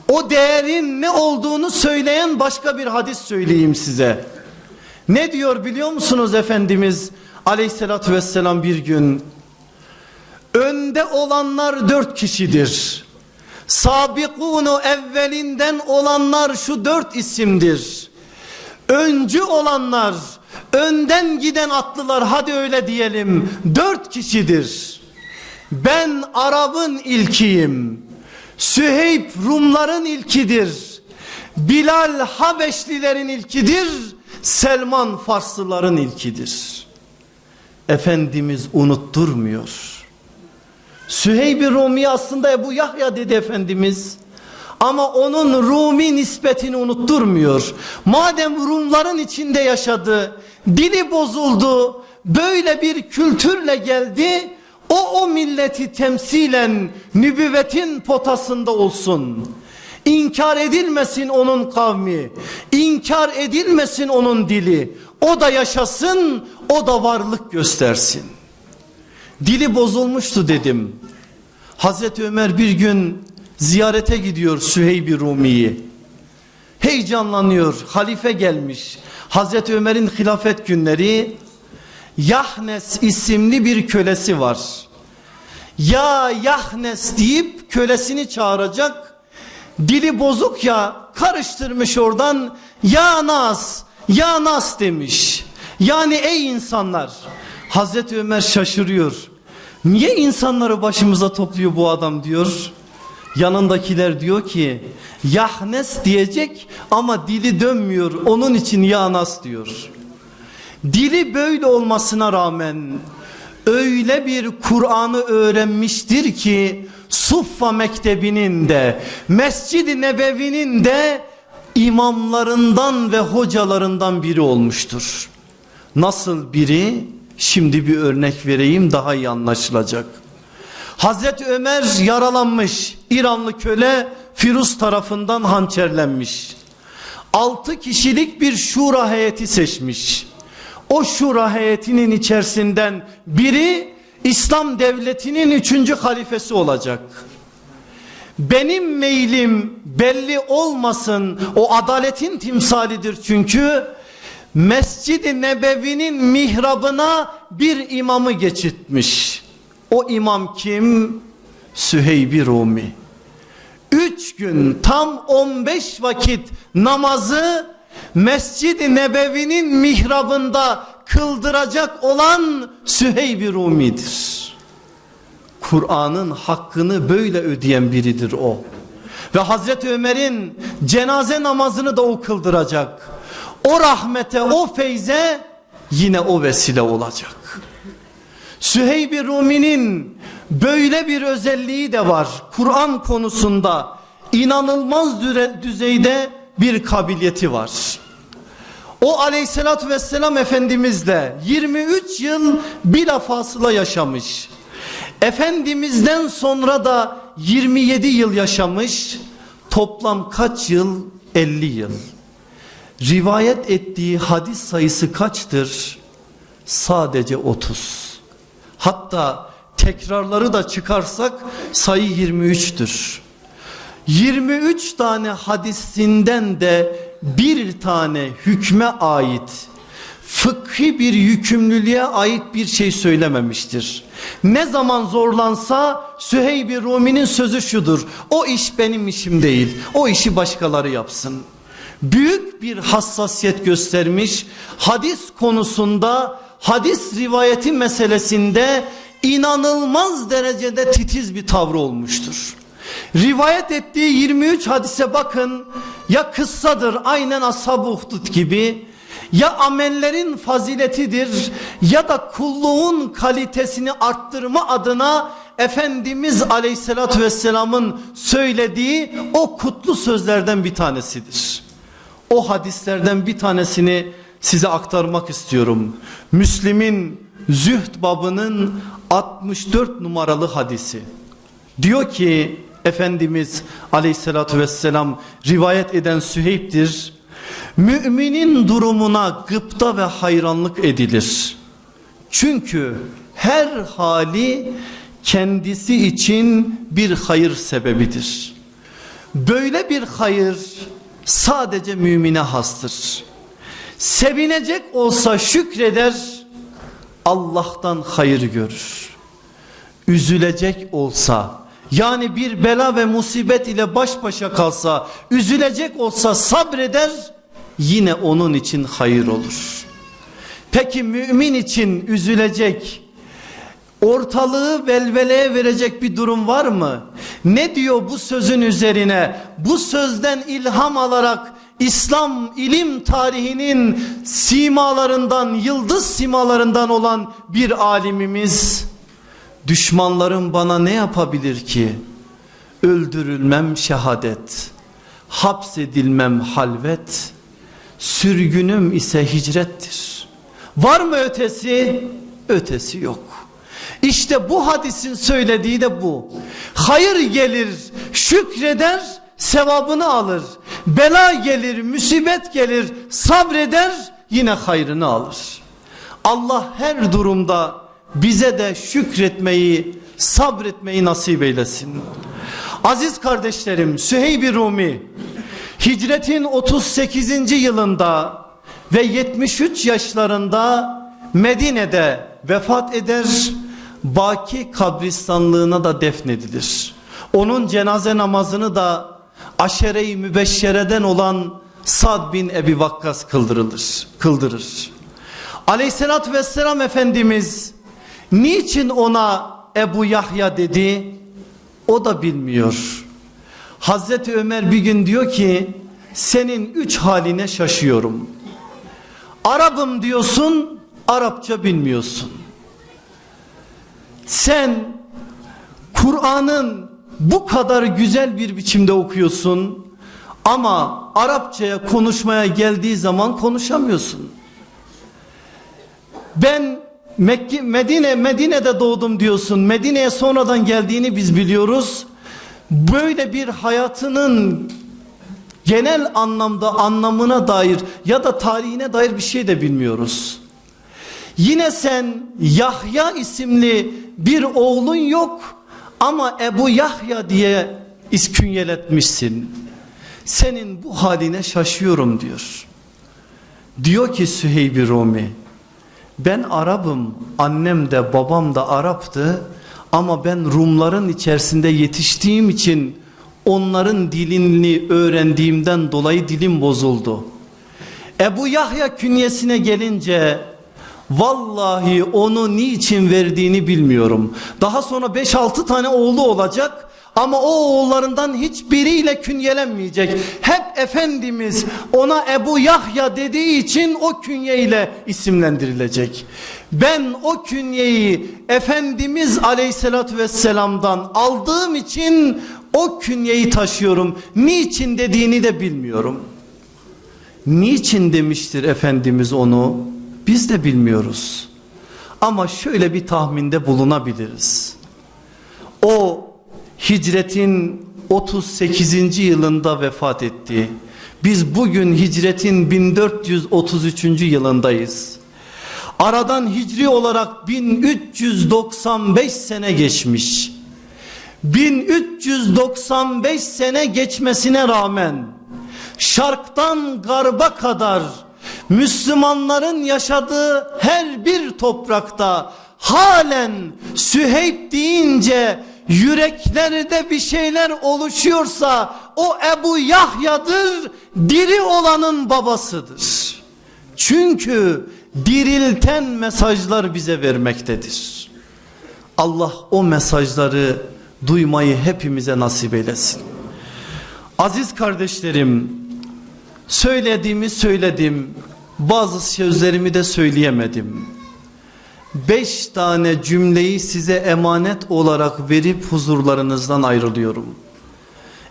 O değerin ne olduğunu söyleyen başka bir hadis söyleyeyim size. Ne diyor biliyor musunuz Efendimiz aleyhissalatü vesselam bir gün önde olanlar dört kişidir. Sabikunu evvelinden olanlar şu dört isimdir. Öncü olanlar önden giden atlılar hadi öyle diyelim dört kişidir. Ben Arap'ın ilkiyim. Süheyb Rumların ilkidir. Bilal Habeşlilerin ilkidir. Selman Farslıların ilkidir. Efendimiz unutturmuyor. Süheyb-i Rumi aslında Ebu Yahya dedi Efendimiz. Ama onun Rumi nispetini unutturmuyor. Madem Rumların içinde yaşadı, dili bozuldu, böyle bir kültürle geldi, o o milleti temsilen nübüvvetin potasında olsun. İnkar edilmesin onun kavmi, inkar edilmesin onun dili. O da yaşasın, o da varlık göstersin. Dili bozulmuştu dedim. Hazreti Ömer bir gün ziyarete gidiyor Süheyb-i Rumi'yi. Heyecanlanıyor, halife gelmiş. Hazreti Ömer'in hilafet günleri Yahnes isimli bir kölesi var. Ya Yahnes deyip kölesini çağıracak. Dili bozuk ya karıştırmış oradan ya Nas, ya Nas demiş. Yani ey insanlar. Hazreti Ömer şaşırıyor. Niye insanları başımıza topluyor bu adam diyor. Yanındakiler diyor ki Yahnes diyecek ama dili dönmüyor. Onun için Yanas diyor. Dili böyle olmasına rağmen öyle bir Kur'an'ı öğrenmiştir ki Suffa Mektebi'nin de Mescid-i Nebevi'nin de imamlarından ve hocalarından biri olmuştur. Nasıl biri? Şimdi bir örnek vereyim daha iyi anlaşılacak. Hazreti Ömer yaralanmış İranlı köle Firuz tarafından hançerlenmiş. Altı kişilik bir şura heyeti seçmiş. O şura heyetinin içerisinden biri İslam devletinin üçüncü halifesi olacak. benim meylim belli olmasın o adaletin timsalidir çünkü Mescid-i Nebevi'nin mihrabına bir imamı geçitmiş. O imam kim? Süheyb-i Rumi. Üç gün tam 15 vakit namazı Mescid-i Nebevi'nin mihrabında kıldıracak olan Süheyb-i Rumi'dir. Kur'an'ın hakkını böyle ödeyen biridir o. Ve Hazreti Ömer'in cenaze namazını da o kıldıracak. O rahmete, o feyze yine o vesile olacak. Süheyb-i Rumi'nin böyle bir özelliği de var. Kur'an konusunda inanılmaz düzeyde bir kabiliyeti var. O aleyhissalatü vesselam efendimizle 23 yıl bilafasıla yaşamış. Efendimizden sonra da 27 yıl yaşamış. Toplam kaç yıl? 50 yıl. Rivayet ettiği hadis sayısı kaçtır? Sadece 30. Hatta tekrarları da çıkarsak sayı 23'tür. 23 tane hadisinden de bir tane hükme ait fıkhi bir yükümlülüğe ait bir şey söylememiştir. Ne zaman zorlansa Süheyb-i Rumi'nin sözü şudur. O iş benim işim değil. O işi başkaları yapsın. Büyük bir hassasiyet göstermiş. Hadis konusunda, hadis rivayeti meselesinde inanılmaz derecede titiz bir tavrı olmuştur. Rivayet ettiği 23 hadise bakın ya kıssadır aynen ashab-ı gibi ya amellerin faziletidir ya da kulluğun kalitesini arttırma adına Efendimiz Aleyhisselatü Vesselam'ın söylediği o kutlu sözlerden bir tanesidir. O hadislerden bir tanesini size aktarmak istiyorum. Müslim'in Zühd babının 64 numaralı hadisi. Diyor ki Efendimiz aleyhissalatü vesselam rivayet eden Süheyb'dir. Müminin durumuna gıpta ve hayranlık edilir. Çünkü her hali kendisi için bir hayır sebebidir. Böyle bir hayır sadece mümine hastır. Sevinecek olsa şükreder, Allah'tan hayır görür. Üzülecek olsa yani bir bela ve musibet ile baş başa kalsa, üzülecek olsa sabreder, yine onun için hayır olur. Peki mümin için üzülecek, ortalığı velveleye verecek bir durum var mı? Ne diyor bu sözün üzerine? Bu sözden ilham alarak İslam ilim tarihinin simalarından, yıldız simalarından olan bir alimimiz düşmanlarım bana ne yapabilir ki? Öldürülmem şehadet, hapsedilmem halvet, sürgünüm ise hicrettir. Var mı ötesi? Ötesi yok. İşte bu hadisin söylediği de bu. Hayır gelir, şükreder, sevabını alır. Bela gelir, musibet gelir, sabreder, yine hayrını alır. Allah her durumda bize de şükretmeyi, sabretmeyi nasip eylesin. Aziz kardeşlerim, Süheyb-i Rumi hicretin 38. yılında ve 73 yaşlarında Medine'de vefat eder. Baki kabristanlığına da defnedilir. Onun cenaze namazını da aşere-i mübeşşereden olan Sad bin Ebi Vakkas kıldırılır, kıldırır. Aleyhissalatü vesselam Efendimiz niçin ona Ebu Yahya dedi? O da bilmiyor. Hazreti Ömer bir gün diyor ki senin üç haline şaşıyorum. Arap'ım diyorsun Arapça bilmiyorsun. Sen Kur'an'ın bu kadar güzel bir biçimde okuyorsun ama Arapçaya konuşmaya geldiği zaman konuşamıyorsun. Ben Mekke, Medine, Medine'de doğdum diyorsun. Medine'ye sonradan geldiğini biz biliyoruz. Böyle bir hayatının genel anlamda anlamına dair ya da tarihine dair bir şey de bilmiyoruz. Yine sen Yahya isimli bir oğlun yok ama Ebu Yahya diye iskünyeletmişsin. Senin bu haline şaşıyorum diyor. Diyor ki Süheyb-i Rumi ben Arap'ım annem de babam da Arap'tı ama ben Rumların içerisinde yetiştiğim için onların dilini öğrendiğimden dolayı dilim bozuldu. Ebu Yahya künyesine gelince vallahi onu niçin verdiğini bilmiyorum. Daha sonra 5-6 tane oğlu olacak ama o oğullarından hiçbiriyle künyelenmeyecek. Hep Efendimiz ona Ebu Yahya dediği için o künyeyle isimlendirilecek. Ben o künyeyi Efendimiz aleyhissalatü vesselam'dan aldığım için o künyeyi taşıyorum. Niçin dediğini de bilmiyorum. Niçin demiştir Efendimiz onu? Biz de bilmiyoruz. Ama şöyle bir tahminde bulunabiliriz. O hicretin 38. yılında vefat etti. Biz bugün hicretin 1433. yılındayız. Aradan hicri olarak 1395 sene geçmiş. 1395 sene geçmesine rağmen şarktan garba kadar Müslümanların yaşadığı her bir toprakta halen Süheyb deyince yüreklerde bir şeyler oluşuyorsa o Ebu Yahya'dır diri olanın babasıdır. Çünkü dirilten mesajlar bize vermektedir. Allah o mesajları duymayı hepimize nasip eylesin. Aziz kardeşlerim söylediğimi söyledim bazı sözlerimi de söyleyemedim. Beş tane cümleyi size emanet olarak verip huzurlarınızdan ayrılıyorum.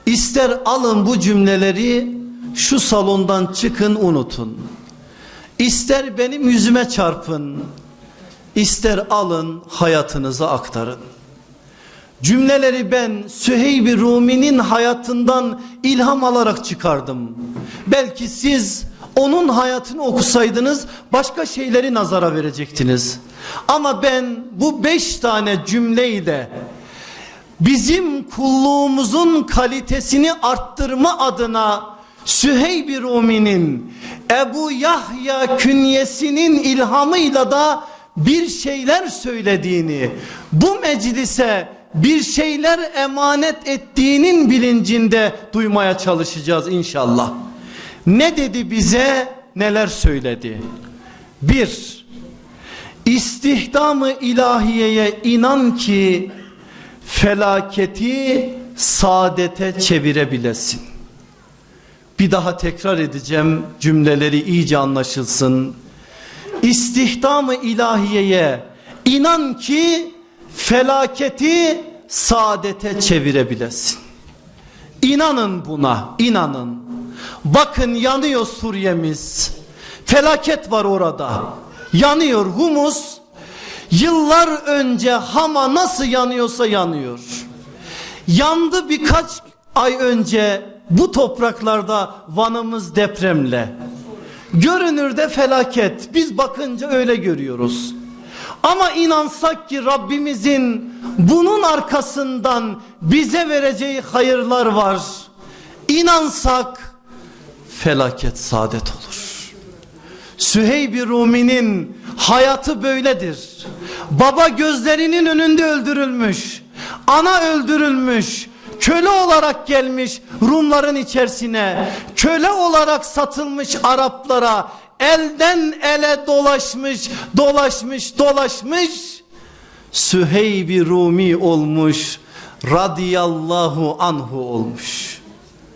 İster alın bu cümleleri şu salondan çıkın unutun. İster benim yüzüme çarpın. İster alın hayatınıza aktarın. Cümleleri ben Süheyb-i Rumi'nin hayatından ilham alarak çıkardım. Belki siz onun hayatını okusaydınız başka şeyleri nazara verecektiniz. Ama ben bu beş tane cümleyle bizim kulluğumuzun kalitesini arttırma adına Süheyb-i Rumi'nin Ebu Yahya künyesinin ilhamıyla da bir şeyler söylediğini bu meclise bir şeyler emanet ettiğinin bilincinde duymaya çalışacağız inşallah. Ne dedi bize neler söyledi? Bir, istihdamı ilahiyeye inan ki felaketi saadete çevirebilesin. Bir daha tekrar edeceğim cümleleri iyice anlaşılsın. İstihdamı ilahiyeye inan ki felaketi saadete çevirebilesin. İnanın buna, inanın. Bakın yanıyor Suriye'miz. Felaket var orada. Yanıyor Humus. Yıllar önce Hama nasıl yanıyorsa yanıyor. Yandı birkaç ay önce bu topraklarda Van'ımız depremle. Görünürde felaket. Biz bakınca öyle görüyoruz. Ama inansak ki Rabbimizin bunun arkasından bize vereceği hayırlar var. İnansak felaket saadet olur. Süheyb-i Rumi'nin hayatı böyledir. Baba gözlerinin önünde öldürülmüş. Ana öldürülmüş. Köle olarak gelmiş Rumların içerisine. Köle olarak satılmış Araplara. Elden ele dolaşmış, dolaşmış, dolaşmış. Süheyb-i Rumi olmuş. Radiyallahu anhu olmuş.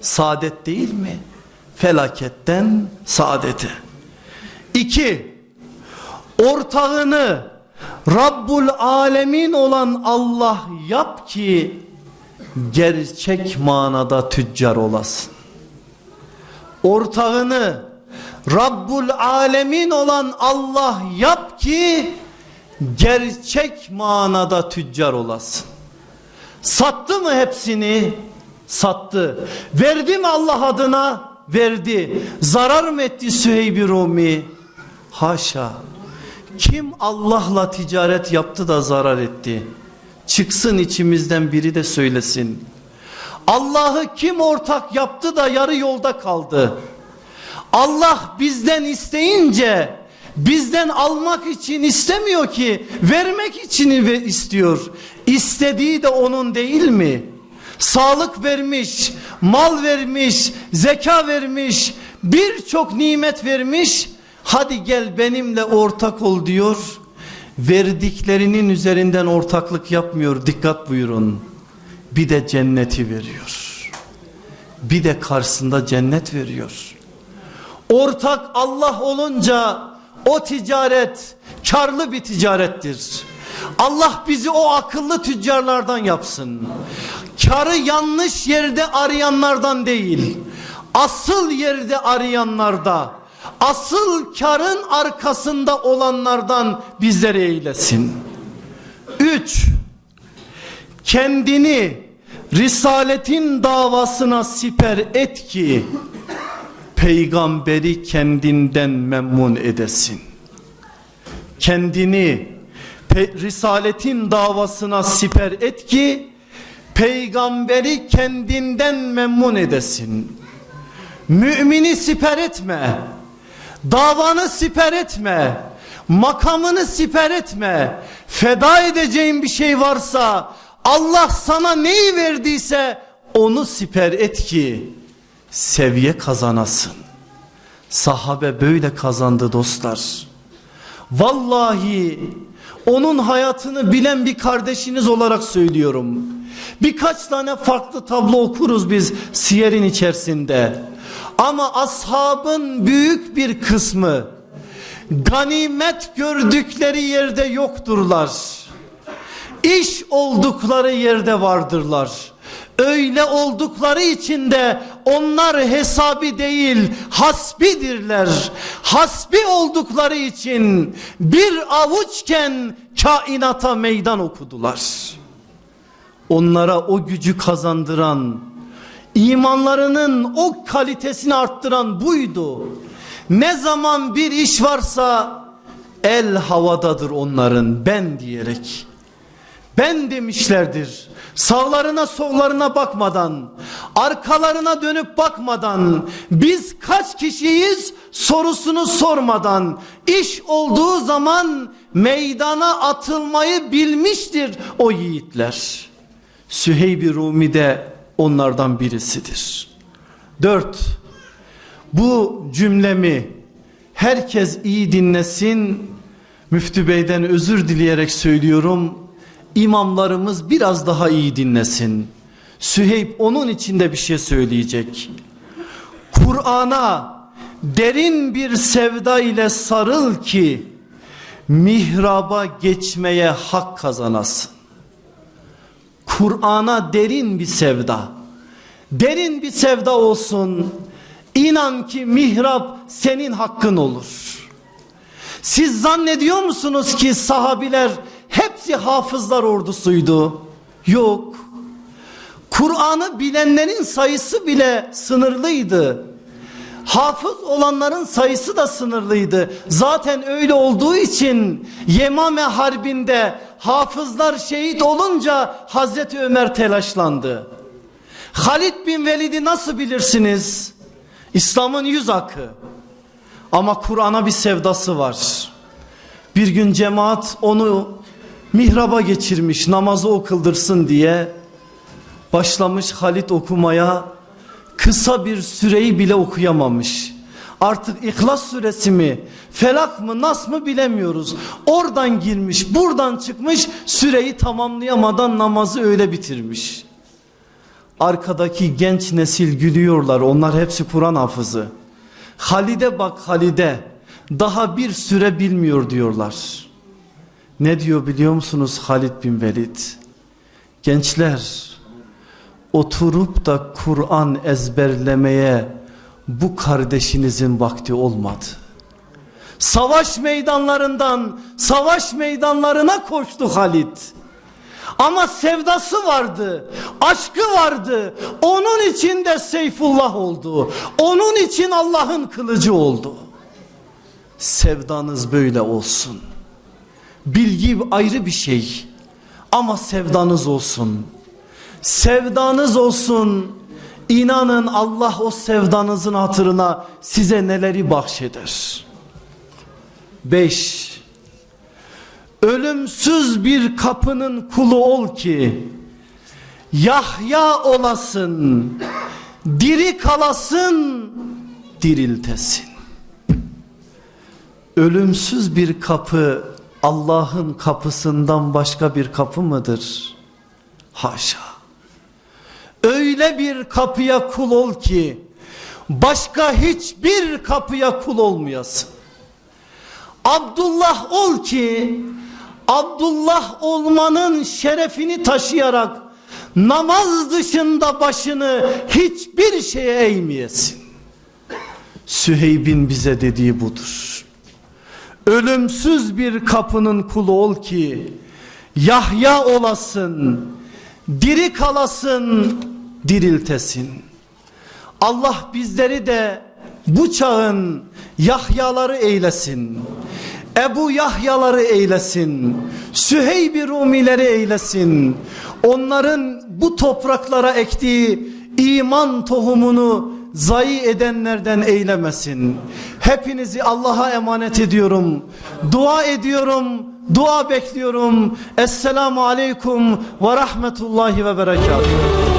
Saadet değil mi? Felaketten saadete. İki, ortağını Rabbul Alemin olan Allah yap ki gerçek manada tüccar olasın. Ortağını Rabbul Alemin olan Allah yap ki gerçek manada tüccar olasın. Sattı mı hepsini? Sattı. Verdi mi Allah adına? Verdi. Zarar mı etti Süheyb-i Rumi? Haşa. Kim Allah'la ticaret yaptı da zarar etti? Çıksın içimizden biri de söylesin. Allah'ı kim ortak yaptı da yarı yolda kaldı? Allah bizden isteyince bizden almak için istemiyor ki vermek için istiyor. İstediği de onun değil mi? Sağlık vermiş, mal vermiş, zeka vermiş, birçok nimet vermiş. Hadi gel benimle ortak ol diyor. Verdiklerinin üzerinden ortaklık yapmıyor. Dikkat buyurun. Bir de cenneti veriyor. Bir de karşısında cennet veriyor. Ortak Allah olunca o ticaret karlı bir ticarettir. Allah bizi o akıllı tüccarlardan yapsın. Karı yanlış yerde arayanlardan değil. Asıl yerde arayanlarda, asıl karın arkasında olanlardan bizleri eylesin. Üç, kendini Risaletin davasına siper et ki peygamberi kendinden memnun edesin. Kendini Risaletin davasına siper et ki peygamberi kendinden memnun edesin. Mümini siper etme. Davanı siper etme. Makamını siper etme. Feda edeceğin bir şey varsa Allah sana neyi verdiyse onu siper et ki seviye kazanasın. Sahabe böyle kazandı dostlar. Vallahi onun hayatını bilen bir kardeşiniz olarak söylüyorum. Birkaç tane farklı tablo okuruz biz siyerin içerisinde. Ama ashabın büyük bir kısmı ganimet gördükleri yerde yokturlar. İş oldukları yerde vardırlar. Öyle oldukları için de onlar hesabi değil hasbidirler. Hasbi oldukları için bir avuçken kainata meydan okudular. Onlara o gücü kazandıran, imanlarının o kalitesini arttıran buydu. Ne zaman bir iş varsa el havadadır onların ben diyerek. Ben demişlerdir. Sağlarına sollarına bakmadan, arkalarına dönüp bakmadan, biz kaç kişiyiz sorusunu sormadan, iş olduğu zaman meydana atılmayı bilmiştir o yiğitler. Süheyb-i Rumi de onlardan birisidir. Dört, bu cümlemi herkes iyi dinlesin. Müftü Bey'den özür dileyerek söylüyorum imamlarımız biraz daha iyi dinlesin. Süheyb onun içinde bir şey söyleyecek. Kur'an'a derin bir sevda ile sarıl ki mihraba geçmeye hak kazanasın. Kur'an'a derin bir sevda. Derin bir sevda olsun. İnan ki mihrap senin hakkın olur. Siz zannediyor musunuz ki sahabiler hepsi hafızlar ordusuydu. Yok. Kur'an'ı bilenlerin sayısı bile sınırlıydı. Hafız olanların sayısı da sınırlıydı. Zaten öyle olduğu için Yemame Harbi'nde hafızlar şehit olunca Hazreti Ömer telaşlandı. Halid bin Velid'i nasıl bilirsiniz? İslam'ın yüz akı. Ama Kur'an'a bir sevdası var. Bir gün cemaat onu mihraba geçirmiş namazı o kıldırsın diye başlamış Halit okumaya kısa bir süreyi bile okuyamamış. Artık İhlas suresi mi felak mı nas mı bilemiyoruz. Oradan girmiş buradan çıkmış süreyi tamamlayamadan namazı öyle bitirmiş. Arkadaki genç nesil gülüyorlar onlar hepsi Kur'an hafızı. Halide bak Halide daha bir süre bilmiyor diyorlar. Ne diyor biliyor musunuz Halid bin Velid? Gençler oturup da Kur'an ezberlemeye bu kardeşinizin vakti olmadı. Savaş meydanlarından savaş meydanlarına koştu Halid. Ama sevdası vardı, aşkı vardı. Onun için de Seyfullah oldu. Onun için Allah'ın kılıcı oldu. Sevdanız böyle olsun. Bilgi ayrı bir şey ama sevdanız olsun. sevdanız olsun. İnanın Allah o sevdanızın hatırına size neleri bahşeder. 5 Ölümsüz bir kapının kulu ol ki Yahya olasın, diri kalasın, diriltesin. Ölümsüz bir kapı Allah'ın kapısından başka bir kapı mıdır? Haşa. Öyle bir kapıya kul ol ki başka hiçbir kapıya kul olmayasın. Abdullah ol ki Abdullah olmanın şerefini taşıyarak namaz dışında başını hiçbir şeye eğmeyesin. Süheyb'in bize dediği budur. Ölümsüz bir kapının kulu ol ki Yahya olasın, diri kalasın, diriltesin. Allah bizleri de bu çağın Yahyaları eylesin. Ebu Yahyaları eylesin. Süheyb-i Rumileri eylesin. Onların bu topraklara ektiği iman tohumunu zayi edenlerden eylemesin. Hepinizi Allah'a emanet ediyorum. Dua ediyorum. Dua bekliyorum. Esselamu aleyküm ve rahmetullahi ve berekatuhu.